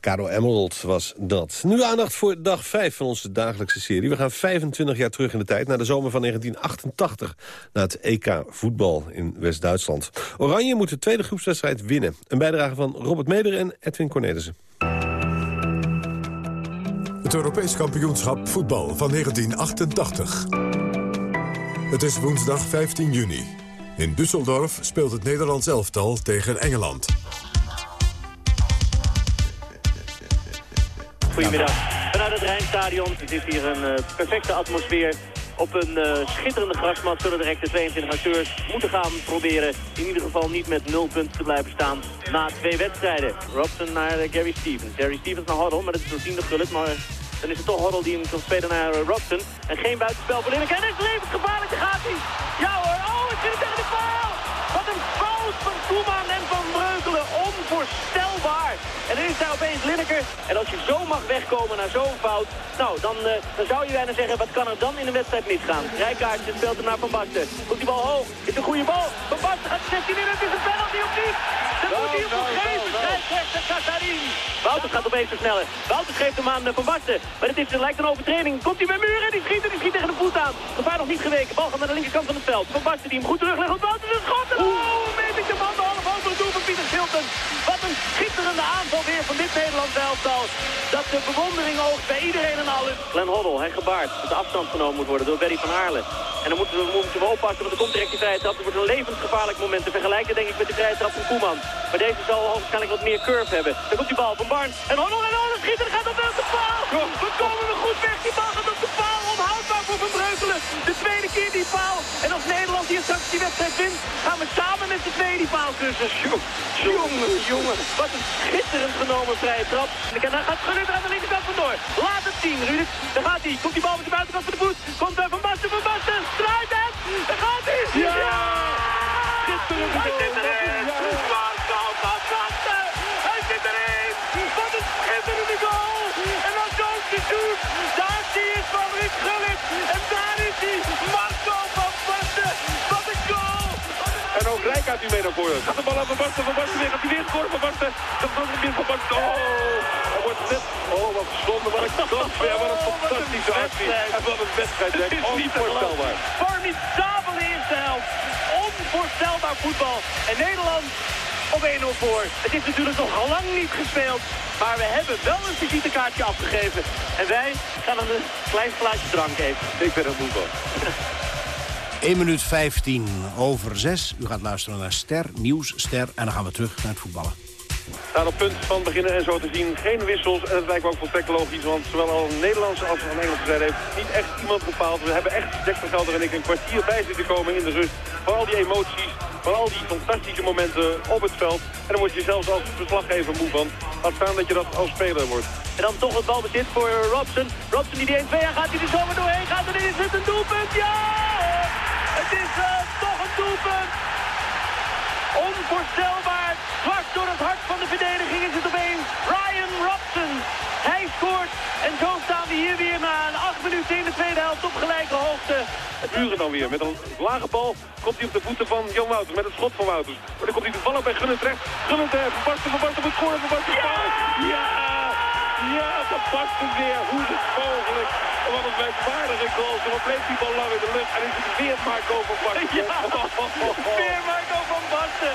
Caro Emerald was dat. Nu aandacht voor dag 5 van onze dagelijkse serie. We gaan 25 jaar terug in de tijd, naar de zomer van 1988... naar het EK voetbal in West-Duitsland. Oranje moet de tweede groepswedstrijd winnen. Een bijdrage van Robert Meder en Edwin Cornelissen. Het Europees kampioenschap voetbal van 1988. Het is woensdag 15 juni. In Düsseldorf speelt het Nederlands elftal tegen Engeland. Goedemiddag. Vanuit het Rijnstadion. Het is hier een eh, perfecte atmosfeer. Op een eh, schitterende grasmat zullen direct de 22 acteurs moeten gaan proberen... in ieder geval niet met nul punten te blijven staan na twee wedstrijden. Robson naar eh, Gary Stevens. Gary Stevens naar Hoddle, maar dat is doorziendig gullet. Maar dan is het toch Hoddle die hem kan spelen naar Robson. En geen buitenspel voor. En het is levensgevaarlijk, daar gaat hij. Ja hoor, oh, het zit tegen de paal. Wat een fout van Koeman en van Breukelen. Onvoorstelbaar. En dan is daar opeens Lineker. En als je zo mag wegkomen naar zo'n fout, nou, dan, eh, dan zou je bijna zeggen, wat kan er dan in een wedstrijd misgaan? Rijkaardje speelt hem naar Van Basten. Komt die bal hoog, is een goede bal. Van Basten gaat 16 in, het is een penalty of niet? Dan moet hij hem nog geven, scheidsrechter Kasarin. Wouters gaat opeens versnellen. Wouters geeft hem aan eh, Van Basten. Maar het is, lijkt een overtreding. Komt hij bij Muren, die schiet en die schiet tegen de voet aan. Gevaar nog niet geweken, bal gaat naar de linkerkant van het veld. Van Basten die hem goed teruglegt op Wouters, een schot. Oh, metertje van de het doel van Pieter Schilten. Wat een schitterende aanval weer van dit Nederlands elftal. Dat de bewondering oogt bij iedereen en alles. Glenn Hoddle, hij gebaart dat de afstand genomen moet worden door Berry van Aarle. En dan moeten we, moeten we oppassen, want er komt direct die vrije trap. Het wordt een levensgevaarlijk moment te vergelijken, denk ik, met de vrije trap van Koeman. Maar deze zal waarschijnlijk wat meer curve hebben. Dan komt die bal van Barnes. En Hoddle en Hoddle schiet en gaat op de paal. We komen we goed weg. Die bal gaat op de paal. Onhoudbaar voor Van Breukelen. De tweede keer die paal. En als Nederland hier straks die wedstrijd wint, gaan we samen tweede paal kussen. Jongen, jongen. Wat een schitterend genomen vrije trap. En dan gaat Gullit aan de linkerkant vandoor. Laat het zien, Ruud. Daar gaat hij. Komt die nu mee naar voren. Gaat de bal aan Van Basten. Van Basten weer. Gaat hij weer scoren Van Basten. Dat was weer Van Basten. Oh, hij wordt net... Oh, wat zonde. Wat een transfer. Wat een fantastische actie. En wat een wedstrijd. Het is niet Onvoorstelbaar. Formidabele eerste helft. Onvoorstelbaar voetbal. En Nederland op 1-0 voor. Het is natuurlijk nog lang niet gespeeld. Maar we hebben wel een visitekaartje afgegeven. En wij gaan een klein glaasje drank even. Ik ben er moe van. 1 minuut 15 over 6. U gaat luisteren naar Ster, Nieuws, Ster. En dan gaan we terug naar het voetballen. We staan op punt van beginnen en zo te zien geen wissels. En het lijkt me ook volstrekt logisch, want zowel al een Nederlandse als een Engelse zijde heeft niet echt iemand bepaald. We hebben echt, Dexter Gelder en ik, een kwartier bij zitten komen in de rust. Van al die emoties, van al die fantastische momenten op het veld. En dan word je zelfs als verslaggever moe van. Laat staan dat je dat als speler wordt. En dan toch het balbezit voor Robson. Robson die die 1-2 gaat, die er zomaar doorheen gaat. En is het een doelpunt. Ja! Het is uh, toch een doelpunt. Onvoorstelbaar. Dwars door het hart van de verdediging is het opeens Ryan Robson. Hij scoort. En zo staan we hier weer na een acht minuten in de tweede helft op gelijke hoogte. Buren dan weer. Met een lage bal komt hij op de voeten van Jan Wouters. Met het schot van Wouters. Maar dan komt hij toevallig bij Gunnen terecht. Verbasten, verbasten moet scoren, verbasten. Ja! Ja! Ja, verbasten weer. Hoe is het mogelijk? Wat een merkwaardige goal. Zo bleef die bal lang in de lucht. En is het weer Marco van Basten. Ja, weer Marco van Basten.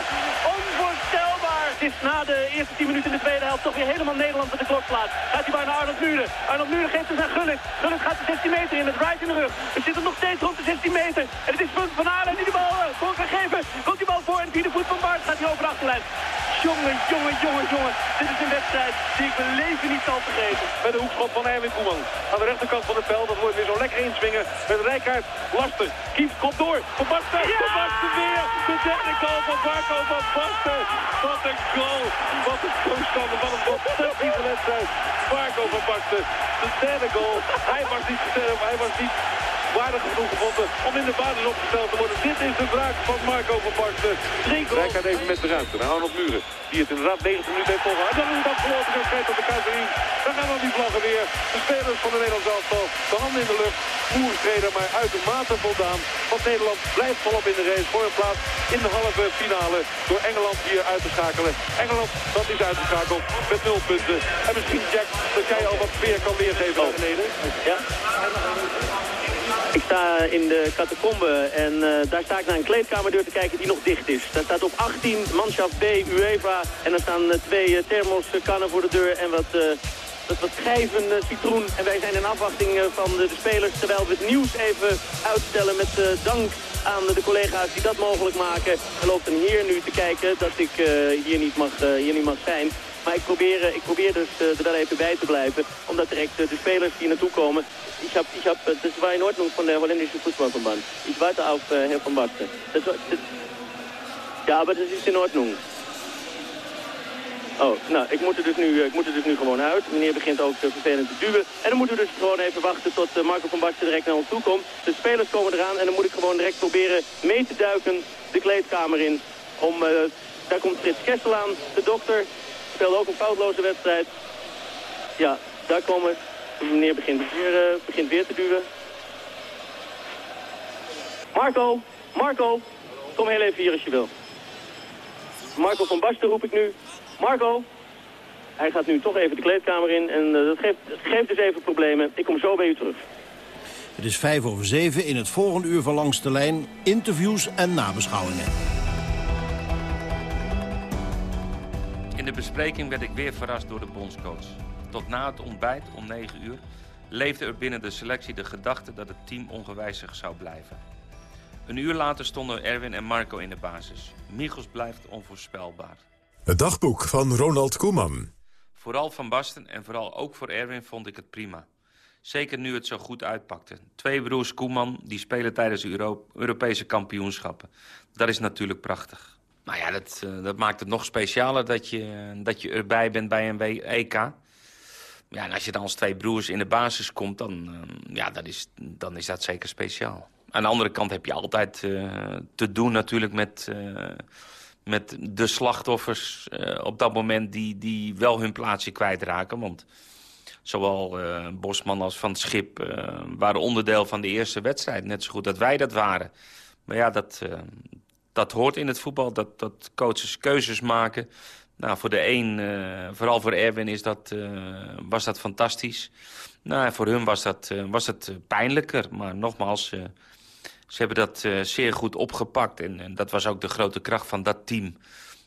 Onvoorstelbaar. Het is na de eerste 10 minuten in de tweede helft toch weer helemaal Nederland met de klok. Gaat hij bijna Arnold Muren. Arnold Muren geeft het aan Gullit. Gullit gaat de 16 meter in met Wright in de rug. We zitten nog steeds rond de 16 meter. En het is punt van Aarden die de bal uh, voor kan geven. Komt die bal voor en de voet van Bart gaat hij over de achterlijn. Jongen, jongen, jongen, jongen. Dit is een wedstrijd die ik mijn leven niet zal vergeten. Met de hoekschop van Erwin Koeman. Aan de rechterkant van het veld. Dat wordt weer zo lekker inswingen. Met Rijkaard. Lastig. Kief komt door. Van Basten. Ja! Van Basten weer. De derde goal van Marco van Basten. Wat een goal. Wat een toestanden. Wat een fantastische wedstrijd. Marco van Basten. De derde goal. Hij was niet gesterfd. Hij was niet waardig genoeg gevonden om in de basis opgesteld te worden. Dit is de wraak van Marco van Basten. Drie goals. Rijkaard even met de ruimte. Naar Arnold Muren. Die het inderdaad 90 minuten heeft volgehouden. Dan is het afgelopen. Zo krijgt op de Kaiserin. Dan gaan we die vlaggen weer. De spelers van de Nederlandse elftal. De handen in de lucht. Moerstreden maar uitermate voldaan. Want Nederland blijft volop in de race voor een plaats in de halve finale. Door Engeland hier uit te schakelen. Engeland, dat is uitgeschakeld met nul punten. En misschien Jack, dat jij al wat sfeer kan weergeven naar beneden. Ja. Ik sta in de catacombe en uh, daar sta ik naar een kleedkamerdeur te kijken die nog dicht is. Daar staat op 18 manschaft B UEFA en er staan uh, twee uh, thermoskannen voor de deur en wat, wat, wat citroen. En wij zijn in afwachting van de, de, spelers terwijl we het nieuws even uitstellen met dank aan de collega's die dat mogelijk maken. Er loopt een heer nu te kijken dat ik hier, niet mag, hier niet mag zijn. Maar ik probeer, ik probeer dus uh, er wel even bij te blijven. Omdat direct uh, de spelers die naartoe komen. Ik heb, ik heb, das war in Ordnung von der holländischen Fußballverband. Ich warte auf uh, Herr van Basten. Ja, aber das ist in Ordnung. Oh, nou, ik moet, er dus nu, ik moet er dus nu gewoon uit. Meneer begint ook vervelend te duwen. En dan moeten we dus gewoon even wachten tot Marco van Basten direct naar ons toe komt. De spelers komen eraan en dan moet ik gewoon direct proberen mee te duiken de kleedkamer in. Om, daar komt Frits Kessel aan, de dokter, speelde ook een foutloze wedstrijd. Ja, daar komen de meneer begint weer, uh, begint weer te duwen. Marco, Marco, kom heel even hier als je wil. Marco van Basten roep ik nu. Marco, hij gaat nu toch even de kleedkamer in en uh, dat, geeft, geeft dus even problemen. Ik kom zo bij u terug. Het is vijf over zeven in het volgende uur van Langs de Lijn. Interviews en nabeschouwingen. In de bespreking werd ik weer verrast door de bondscoach. Tot na het ontbijt om 9 uur leefde er binnen de selectie de gedachte dat het team ongewijzigd zou blijven. Een uur later stonden Erwin en Marco in de basis. Michels blijft onvoorspelbaar. Het dagboek van Ronald Koeman. Vooral Van Basten en vooral ook voor Erwin vond ik het prima. Zeker nu het zo goed uitpakte. Twee broers Koeman die spelen tijdens de Euro Europese kampioenschappen. Dat is natuurlijk prachtig. Nou ja, dat, uh, dat maakt het nog specialer dat je, dat je erbij bent bij een EK. Ja, en als je dan als twee broers in de basis komt, dan, uh, ja, dat is, dan is dat zeker speciaal. Aan de andere kant heb je altijd uh, te doen natuurlijk met, met de slachtoffers op dat moment... Die, die wel hun plaatsje kwijtraken. Want zowel Bosman als Van Schip waren onderdeel van de eerste wedstrijd. Net zo goed dat wij dat waren. Maar ja, dat, dat hoort in het voetbal, dat, dat coaches keuzes maken. Nou, voor de een, vooral voor Erwin, is dat, was dat fantastisch. Nou, voor hun was dat, was dat pijnlijker. Maar nogmaals, ze hebben dat zeer goed opgepakt. En, en, dat was ook de grote kracht van dat team.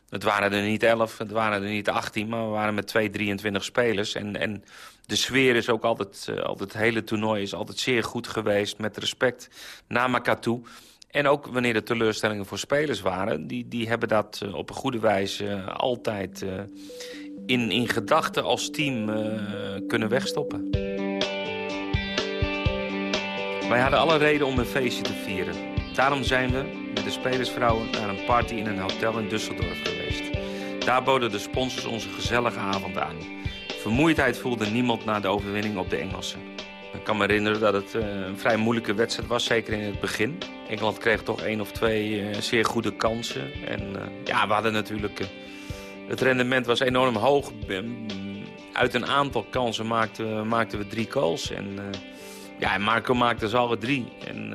Het waren er niet 11, het waren er niet 18, maar we waren met 2, 23 spelers. En, en de sfeer is ook altijd, altijd, het hele toernooi is altijd zeer goed geweest. Met respect naar elkaar toe. En ook wanneer er teleurstellingen voor spelers waren... die, die hebben dat uh, op een goede wijze altijd in, in gedachten als team kunnen wegstoppen. Wij hadden alle reden om een feestje te vieren. Daarom zijn we met de spelersvrouwen naar een party in een hotel in Düsseldorf geweest. Daar boden de sponsors onze gezellige avond aan. Vermoeidheid voelde niemand na de overwinning op de Engelsen. Ik kan me herinneren dat het uh, een vrij moeilijke wedstrijd was, zeker in het begin. Engeland kreeg toch één of twee uh, zeer goede kansen. En uh, ja, we hadden natuurlijk... het rendement was enorm hoog. Uit een aantal kansen maakten, maakten we drie goals. En ja, Marco maakte ze alle drie. En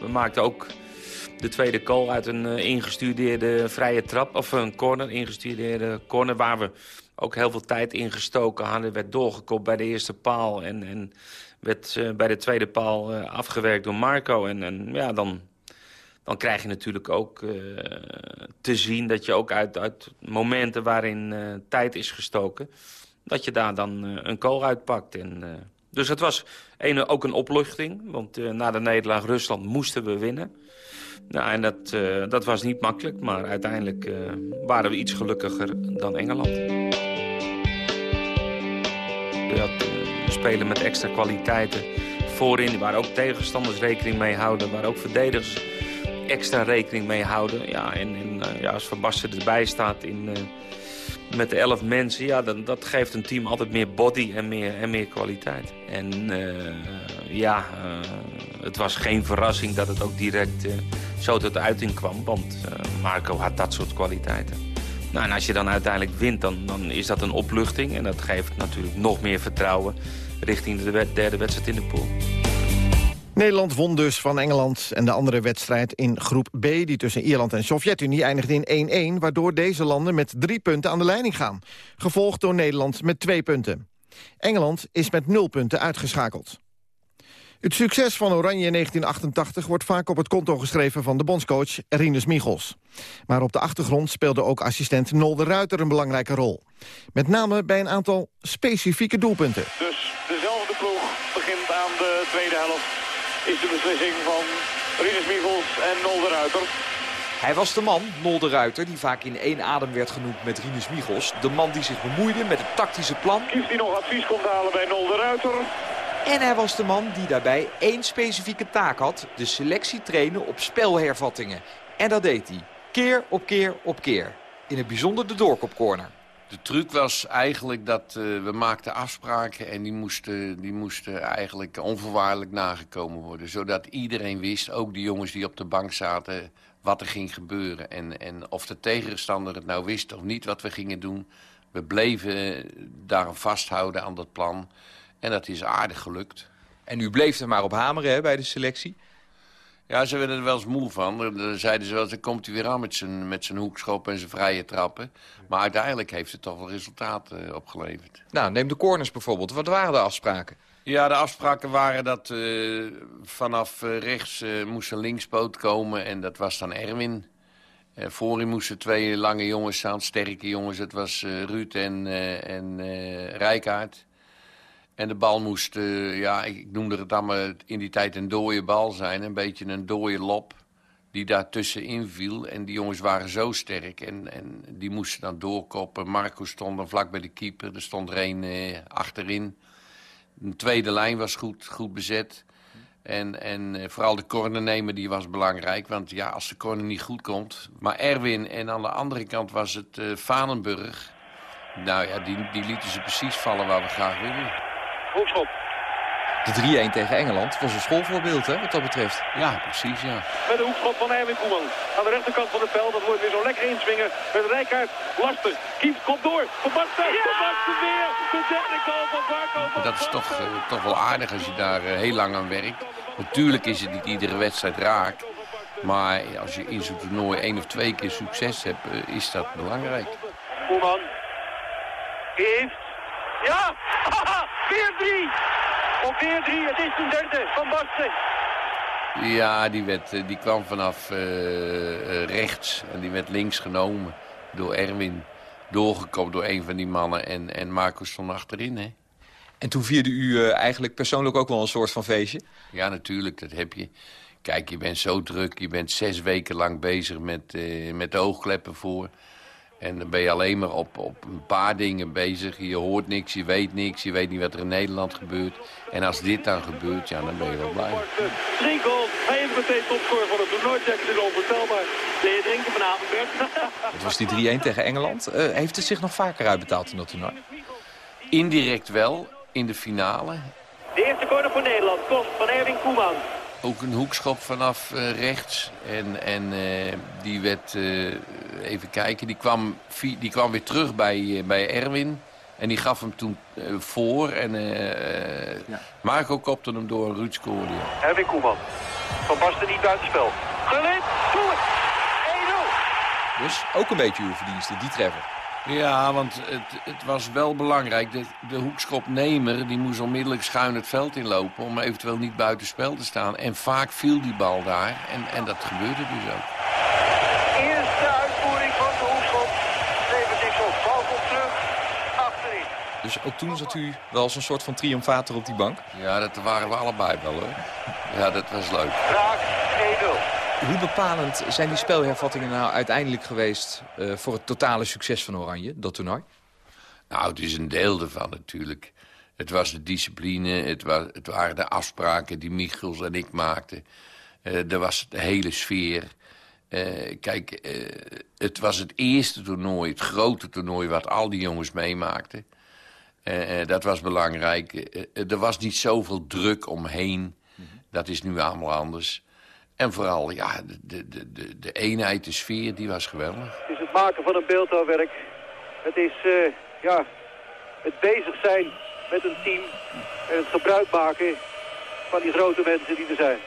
we maakten ook de tweede goal uit een ingestudeerde vrije trap. Of een corner, ingestudeerde corner. Waar we ook heel veel tijd in gestoken hadden. Werd doorgekopt bij de eerste paal. En, en werd uh, bij de tweede paal afgewerkt door Marco. En, en ja, dan, dan krijg je natuurlijk ook te zien dat je ook uit, uit momenten waarin tijd is gestoken... dat je daar dan een goal uitpakt. En dus het was een, ook een opluchting. Want na de nederlaag Rusland moesten we winnen. Nou, en dat, dat was niet makkelijk. Maar uiteindelijk waren we iets gelukkiger dan Engeland. Spelen met extra kwaliteiten voorin. Waar ook tegenstanders rekening mee houden. Waar ook verdedigers extra rekening mee houden. Ja, en, en ja, als Van Basten erbij staat in met de elf mensen, ja, dan, dat geeft een team altijd meer body en meer, en meer kwaliteit. En uh, ja, het was geen verrassing dat het ook direct zo tot uiting kwam. Want Marco had dat soort kwaliteiten. Nou, en als je dan uiteindelijk wint, dan, dan is dat een opluchting. En dat geeft natuurlijk nog meer vertrouwen richting de derde wedstrijd in de pool. Nederland won dus van Engeland en de andere wedstrijd in groep B... die tussen Ierland en Sovjet-Unie eindigde in 1-1... waardoor deze landen met drie punten aan de leiding gaan. Gevolgd door Nederland met twee punten. Engeland is met nul punten uitgeschakeld. Het succes van Oranje in 1988 wordt vaak op het konto geschreven van de bondscoach Rinus Michels. Maar op de achtergrond speelde ook assistent Nol de Ruiter een belangrijke rol. Met name bij een aantal specifieke doelpunten. Dus dezelfde ploeg begint aan de tweede helft is de beslissing van Rinus Michels en Nol de Ruiter. Hij was de man, Nol de Ruiter, die vaak in één adem werd genoemd met Rinus Michels. De man die zich bemoeide met het tactische plan. Kies die nog advies komt halen bij Nol de Ruiter. En hij was de man die daarbij één specifieke taak had. De selectie trainen op spelhervattingen. En dat deed hij. Keer op keer op keer. In het bijzonder de doorkopcorner. De truc was eigenlijk dat uh, we maakten afspraken... en die moesten, die moesten eigenlijk onvoorwaardelijk nagekomen worden. Zodat iedereen wist, ook de jongens die op de bank zaten... wat er ging gebeuren. En, en of de tegenstander het nou wist of niet wat we gingen doen... we bleven daarom vasthouden aan dat plan. En dat is aardig gelukt. En u bleef er maar op hameren hè, bij de selectie? Ja, ze werden er wel eens moe van. Dan zeiden ze wel, dan komt hij weer aan met zijn, met zijn hoekschop en zijn vrije trappen. Maar uiteindelijk heeft het toch wel resultaat uh, opgeleverd. Nou, neem de corners bijvoorbeeld. Wat waren de afspraken? Ja, de afspraken waren dat uh, vanaf uh, rechts moest een linkspoot komen en dat was dan Erwin. voorin moesten twee lange jongens staan, sterke jongens. Dat was Ruud en, en Rijkaard. En de bal moest, uh, ja, ik noemde het allemaal in die tijd een dode bal zijn. Een beetje een dode lop die daar tussenin viel. En die jongens waren zo sterk en, en die moesten dan doorkoppen. Marco stond dan vlak bij de keeper. Er stond er een uh, achterin. Een tweede lijn was goed, goed bezet. En, en uh, vooral de corner nemen die was belangrijk. Want ja, als de corner niet goed komt... Maar Erwin en aan de andere kant was het uh. Nou ja, die, die lieten ze precies vallen waar we graag willen. Hoekschop. De 3-1 tegen Engeland was een schoolvoorbeeld, hè, wat dat betreft. Ja, precies, ja. Met de hoekschop van Erwin Koeman. Aan de rechterkant van het veld. Dat wordt weer zo lekker inswingen. Met Rijkaard. Lastig. Kieft komt door. Van Basten. Ja! Van Basten weer. De derde goal van Barco. Van Dat is toch, eh, toch wel aardig als je daar eh, heel lang aan werkt. Natuurlijk is het niet iedere wedstrijd raak. Maar als je in zo'n toernooi één of twee keer succes hebt, eh, is dat belangrijk. Koeman. Geeft. Ja! 4-3. Op 4-3. Het is de derde van Basten. Ja, die, werd, eh, die kwam vanaf eh, eh, rechts en die werd links genomen door Erwin. Doorgekomen door een van die mannen en, en Marco stond achterin. Hè? En toen vierde u eigenlijk persoonlijk ook wel een soort van feestje? Ja, natuurlijk, dat heb je. Kijk, je bent zo druk, je bent zes weken lang bezig met, eh, met de oogkleppen voor. En dan ben je alleen maar op, op een paar dingen bezig. Je hoort niks, je weet niks, je weet niet wat er in Nederland gebeurt. En als dit dan gebeurt, ja, dan ben je wel blij. Drie goals. Hij is meteen topscorer van het toernooi. Jack, is onvoorstelbaar. Ben je drinken vanavond, Bert? Het was die 3-1 tegen Engeland. Eh, heeft het zich nog vaker uitbetaald in dat toernooi? Indirect wel, in de finale. De eerste corner voor Nederland komt van Erwin Koeman. Ook een hoekschop vanaf eh, rechts. En, en eh, die werd, eh, even kijken, die kwam, die kwam weer terug bij, bij Erwin. En die gaf hem toen voor. En eh, Marco kopte hem door Ruud scoorde. Erwin Koeman. Van Basten niet buitenspel. Gullit, doe het! 1-0. Dus ook een beetje uw verdienste, die treffer. Ja, want het, het was wel belangrijk. De, de hoekschopnemer die moest onmiddellijk schuin het veld inlopen... om eventueel niet buitenspel te staan. En vaak viel die bal daar. En, en dat gebeurde dus ook. Eerste uitvoering van de hoekschop. Levert niks op. Bal komt terug. Achterin. Dus ook toen zat u wel als een soort van triomfator op die bank? Ja, dat waren we allebei wel hoor. Ja, dat was leuk. Raak 1-0. Hoe bepalend zijn die spelhervattingen nou uiteindelijk geweest... eh, voor het totale succes van Oranje, dat toernooi? Nou, het is een deel ervan natuurlijk. Het was de discipline, het, was, het waren de afspraken die Michels en ik maakten. Eh er was de hele sfeer. Eh, kijk, het was het eerste toernooi, het grote toernooi... wat al die jongens meemaakten. Dat was belangrijk. Er was niet zoveel druk omheen. Dat is nu allemaal anders. En vooral, ja, de, de, de, de eenheid, de sfeer, die was geweldig. Het is het maken van een beeldhouwwerk. Het is eh, ja, het bezig zijn met een team. En het gebruik maken van die grote mensen die er zijn.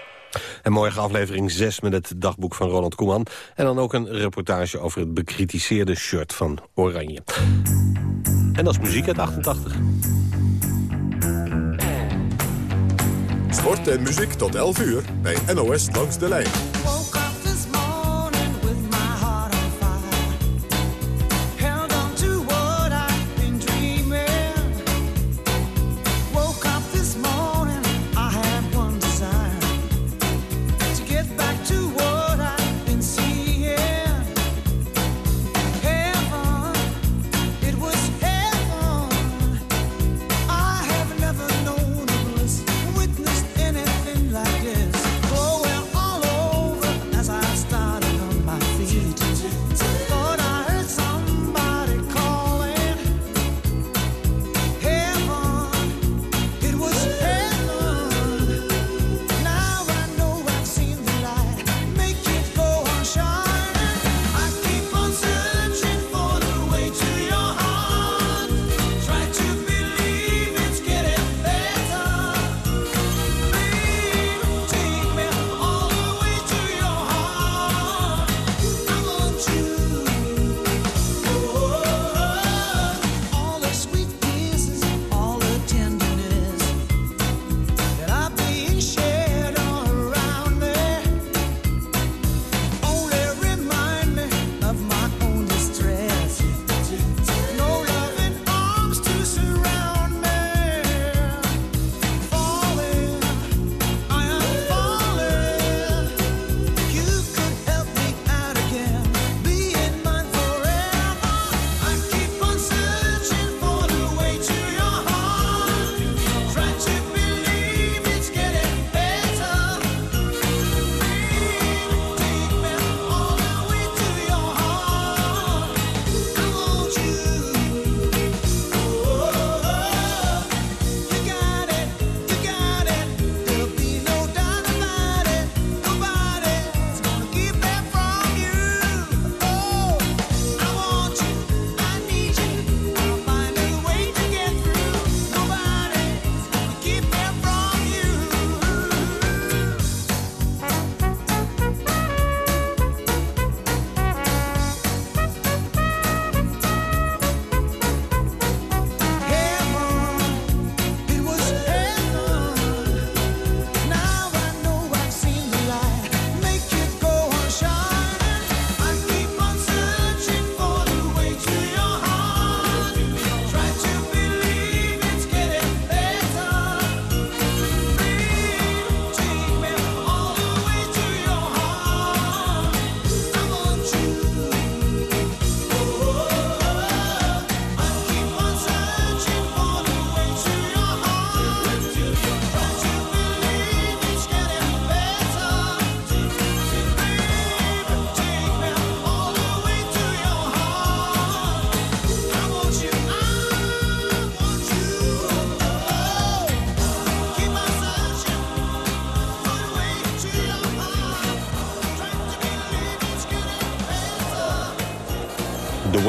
En morgen aflevering 6 met het dagboek van Ronald Koeman. En dan ook een reportage over het bekritiseerde shirt van Oranje. En dat is muziek uit 88. Sport en muziek tot 11 uur bij NOS Langs de Lijn.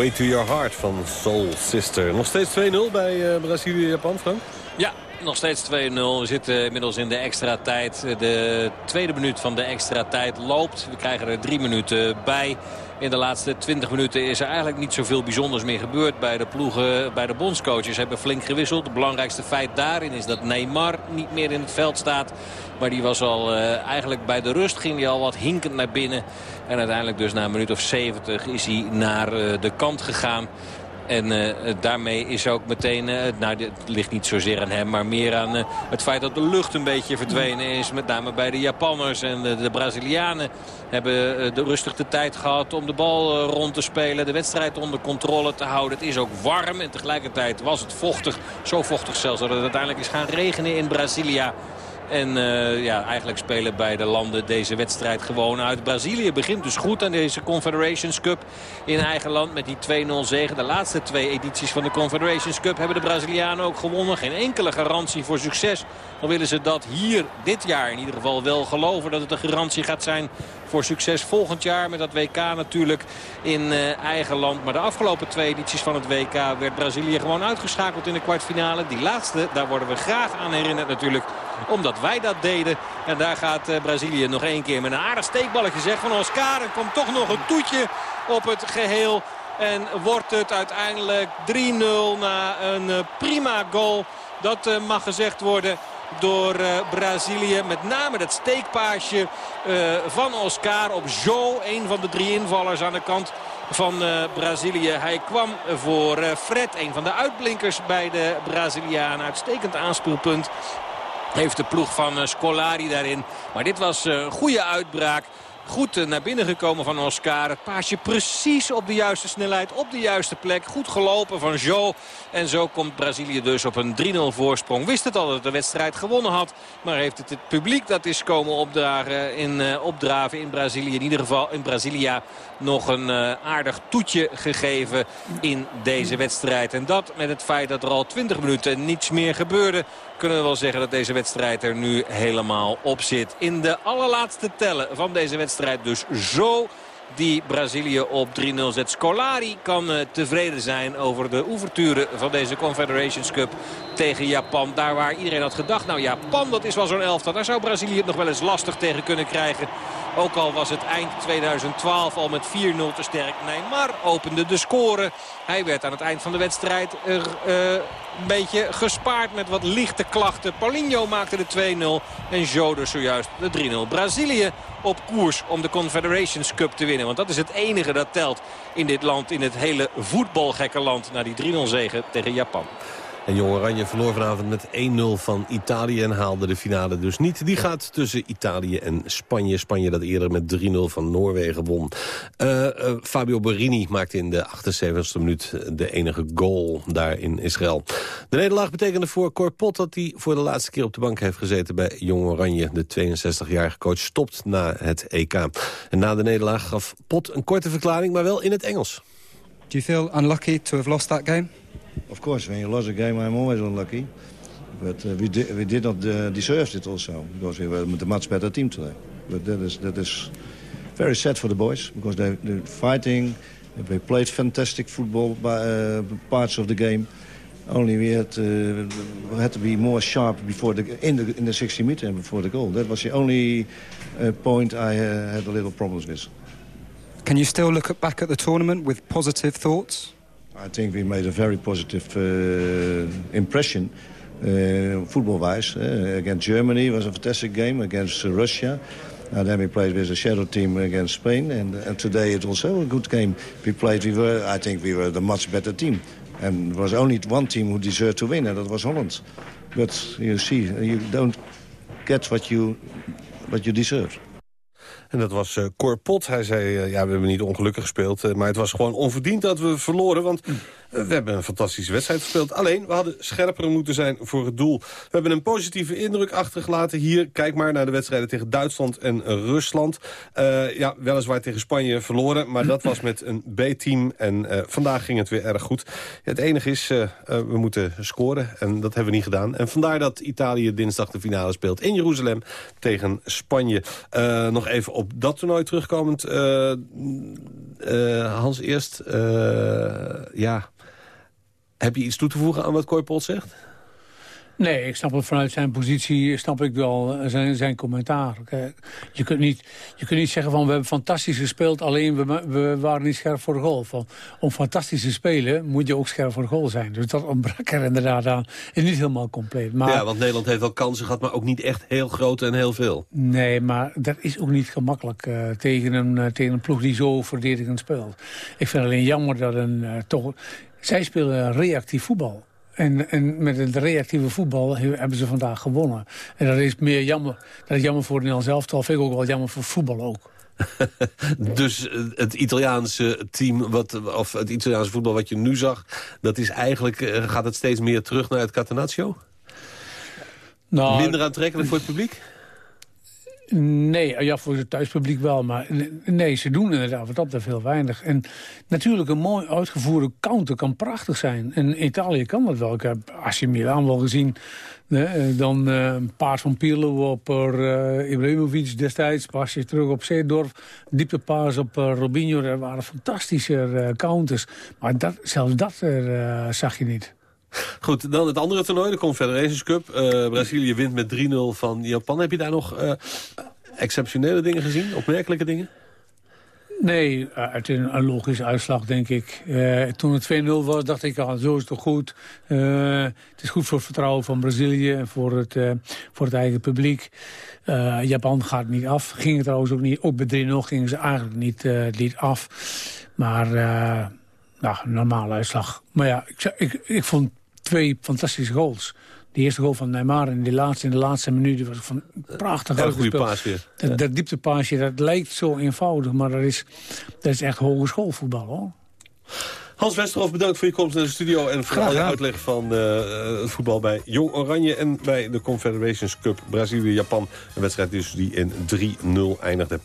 Way to Your Heart van Soul Sister. Nog steeds 2-0 bij uh, Brazilië-Japan, Frank? Nog steeds 2-0. We zitten inmiddels in de extra tijd. De tweede minuut van de extra tijd loopt. We krijgen er drie minuten bij. In de laatste 20 minuten is er eigenlijk niet zoveel bijzonders meer gebeurd bij de ploegen. Bij de bondscoaches hebben flink gewisseld. Het belangrijkste feit daarin is dat Neymar niet meer in het veld staat. Maar die was al uh, eigenlijk bij de rust ging hij al wat hinkend naar binnen. En uiteindelijk dus na een minuut of 70 is hij naar uh, de kant gegaan. En uh, daarmee is ook meteen, uh, nou het ligt niet zozeer aan hem, maar meer aan uh, het feit dat de lucht een beetje verdwenen is. Met name bij de Japanners en de, de Brazilianen hebben de rustig de tijd gehad om de bal rond te spelen. De wedstrijd onder controle te houden. Het is ook warm en tegelijkertijd was het vochtig. Zo vochtig zelfs dat het uiteindelijk is gaan regenen in Brazilia. En uh, ja, eigenlijk spelen beide landen deze wedstrijd gewoon uit. Brazilië begint dus goed aan deze Confederations Cup in eigen land met die 2-0 zegen. De laatste twee edities van de Confederations Cup hebben de Brazilianen ook gewonnen. Geen enkele garantie voor succes. Dan willen ze dat hier dit jaar in ieder geval wel geloven dat het een garantie gaat zijn voor succes volgend jaar. Met dat WK natuurlijk in uh, eigen land. Maar de afgelopen twee edities van het WK werd Brazilië gewoon uitgeschakeld in de kwartfinale. Die laatste, daar worden we graag aan herinnerd natuurlijk. Omdat wij dat deden. En daar gaat uh, Brazilië nog één keer met een aardig steekballetje zeg van Oscar. En komt toch nog een toetje op het geheel. En wordt het uiteindelijk 3-0 na een uh, prima goal. Dat uh, mag gezegd worden door Brazilië. Met name dat steekpaasje van Oscar op Jo. Een van de drie invallers aan de kant van Brazilië. Hij kwam voor Fred. Een van de uitblinkers bij de Brazilianen. Uitstekend aanspeelpunt. Heeft de ploeg van Scolari daarin. Maar dit was een goede uitbraak. Goed naar binnen gekomen van Oscar. Het paasje precies op de juiste snelheid, op de juiste plek. Goed gelopen van Jo. En zo komt Brazilië dus op een 3-0 voorsprong. Wist het al dat het de wedstrijd gewonnen had. Maar heeft het het publiek dat is komen opdragen in, uh, opdraven in Brazilië. In ieder geval in Brazilia nog een uh, aardig toetje gegeven in deze wedstrijd. En dat met het feit dat er al 20 minuten niets meer gebeurde kunnen we wel zeggen dat deze wedstrijd er nu helemaal op zit. In de allerlaatste tellen van deze wedstrijd dus zo die Brazilië op 3-0 zet. Scolari kan uh, tevreden zijn over de ouverture van deze Confederations Cup tegen Japan. Daar waar iedereen had gedacht, nou Japan dat is wel zo'n elftal. Daar zou Brazilië het nog wel eens lastig tegen kunnen krijgen. Ook al was het eind 2012 al met 4-0 te sterk. Neymar opende de score. Hij werd aan het eind van de wedstrijd er, uh, een beetje gespaard met wat lichte klachten. Paulinho maakte de 2-0 en Joder zojuist de 3-0. Brazilië op koers om de Confederations Cup te winnen. Want dat is het enige dat telt in dit land, in het hele voetbalgekke land... na die 3-0 zegen tegen Japan. En Jong Oranje verloor vanavond met 1-0 van Italië en haalde de finale dus niet. Die gaat tussen Italië en Spanje. Spanje dat eerder met 3-0 van Noorwegen won. Uh, uh, Fabio Borini maakte in de 78e minuut de enige goal daar in Israël. De nederlaag betekende voor Cor Pot dat hij voor de laatste keer op de bank heeft gezeten bij Jong Oranje. De 62-jarige coach stopt na het EK. En na de nederlaag gaf Pot een korte verklaring, maar wel in het Engels. Do you feel unlucky to have lost that game? Of course, when you lose a game, I'm always unlucky. But uh, we, di we did not uh, deserve it also, because we were a much better team today. But that is, that is very sad for the boys, because they, they're fighting. They played fantastic football by uh, parts of the game. Only we had, uh, had to be more sharp before the, in, the, in the 60 meter and before the goal. That was the only uh, point I uh, had a little problems with. Can you still look at, back at the tournament with positive thoughts? I think we made a very positive uh, impression, uh, football-wise. Uh, against Germany was a fantastic game, against Russia. And then we played with a shadow team against Spain. And, and today it was also a good game. We played, we were, I think we were the much better team. And there was only one team who deserved to win, and that was Holland. But you see, you don't get what you, what you deserve. En dat was uh, Cor Pot. Hij zei, uh, ja, we hebben niet ongelukkig gespeeld. Uh, maar het was gewoon onverdiend dat we verloren. Want We hebben een fantastische wedstrijd gespeeld. Alleen, we hadden scherper moeten zijn voor het doel. We hebben een positieve indruk achtergelaten hier. Kijk maar naar de wedstrijden tegen Duitsland en Rusland. Uh, ja, weliswaar tegen Spanje verloren, maar dat was met een B-team. En uh, vandaag ging het weer erg goed. Het enige is, uh, we moeten scoren en dat hebben we niet gedaan. En vandaar dat Italië dinsdag de finale speelt in Jeruzalem tegen Spanje. nog even op dat toernooi terugkomend. Hans, eerst, ja... Heb je iets toe te voegen aan wat Kooipold zegt? Nee, ik snap het vanuit zijn positie, snap ik wel eh, zijn, zijn commentaar. Je kunt, niet, je kunt niet zeggen van we hebben fantastisch gespeeld, alleen we, we waren niet scherp voor de goal. Van, om fantastisch te spelen moet je ook scherp voor de goal zijn. Dus dat ontbrak er inderdaad aan. Is niet helemaal compleet. Maar, ja, want Nederland heeft wel kansen gehad, maar ook niet echt heel groot en heel veel. Nee, maar dat is ook niet gemakkelijk uh, tegen, een, uh, tegen een ploeg die zo verdedigend speelt. Ik vind alleen jammer dat een toch... Zij spelen reactief voetbal. En, en met het reactieve voetbal hebben ze vandaag gewonnen. En dat is meer jammer. Dat is jammer voor het Nederlands elftal. Vind ik ook wel jammer voor voetbal ook. dus het Italiaanse team, wat, of het Italiaanse voetbal wat je nu zag... dat is eigenlijk, gaat het steeds meer terug naar het Catenaccio? Nou, Minder aantrekkelijk voor het publiek? Nee, ja, voor het thuispubliek wel. Maar nee, ze doen inderdaad wat dat veel weinig. En natuurlijk een mooi uitgevoerde counter kan prachtig zijn. En Italië kan dat wel. Ik heb AC Milan wel gezien. dan uh, een paard van Pirlo op uh, Ibrahimovic destijds. Pasje terug op Zeedorf. Dieptepaas op Robinho. Dat waren fantastische counters. Maar dat, zelfs dat zag je niet. Goed, dan het andere toernooi, de Confederations Cup. Uh, Brazilië wint met 3-0 van Japan. Heb je daar nog uh, exceptionele dingen gezien? Opmerkelijke dingen? Nee, uit een, een logische uitslag, denk ik. Toen het 2-0 was, dacht ik, ah, zo is het toch goed. Het is goed voor het vertrouwen van Brazilië en voor het, voor het eigen publiek. Japan gaat niet af. Ging het trouwens ook niet. Ook bij 3-0 gingen ze eigenlijk niet, niet af. Maar, nou, een normale uitslag. Maar ja, ik, ik, ik vond twee fantastische goals. De eerste goal van Neymar en die laatste in de laatste minuut was van prachtig Een goede paas weer. Dat, dat dieptepaasje, dat lijkt zo eenvoudig, maar dat is, dat is echt hogeschoolvoetbal hoor. Hans Westerhof, bedankt voor je komst naar de studio... en voor je uitleg van uh, het voetbal bij Jong Oranje... en bij de Confederations Cup Brazilië-Japan. Een wedstrijd dus die in 3-0 eindigde.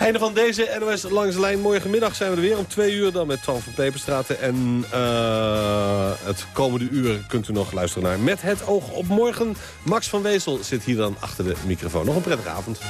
Einde van deze NOS Langs de Lijn. Morgenmiddag zijn we er weer om twee uur dan met Twan van Peperstraten. En uh, het komende uur kunt u nog luisteren naar Met het oog op morgen. Max van Wezel zit hier dan achter de microfoon. Nog een prettige avond.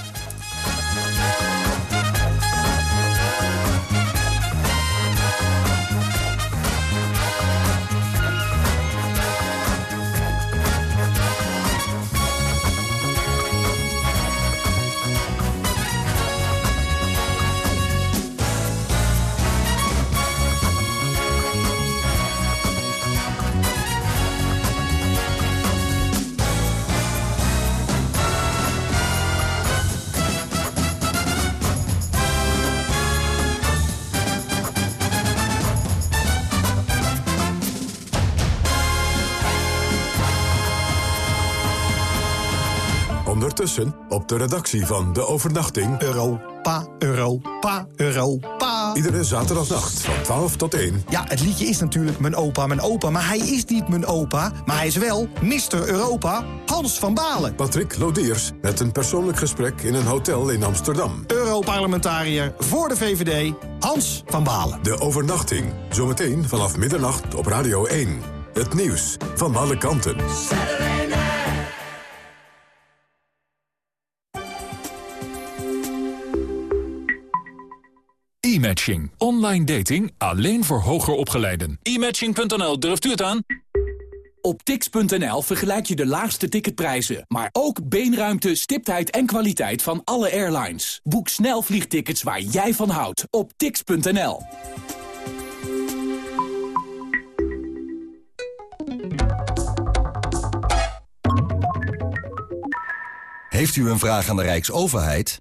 Ondertussen op de redactie van De Overnachting... Europa, Europa, Europa. Iedere zaterdagnacht van 12 tot 1. Ja, het liedje is natuurlijk Mijn Opa, Mijn Opa. Maar hij is niet Mijn Opa, maar hij is wel Mr. Europa, Hans van Balen. Patrick Lodiers met een persoonlijk gesprek in een hotel in Amsterdam. Europarlementariër voor de VVD, Hans van Balen. De Overnachting, zometeen vanaf middernacht op Radio 1. Het nieuws van alle kanten. E-matching. Online dating alleen voor hoger opgeleiden. E-matching.nl, durft u het aan? Op tix.nl vergelijk je de laagste ticketprijzen, maar ook beenruimte, stiptheid en kwaliteit van alle airlines. Boek snel vliegtickets waar jij van houdt op tix.nl. Heeft u een vraag aan de Rijksoverheid?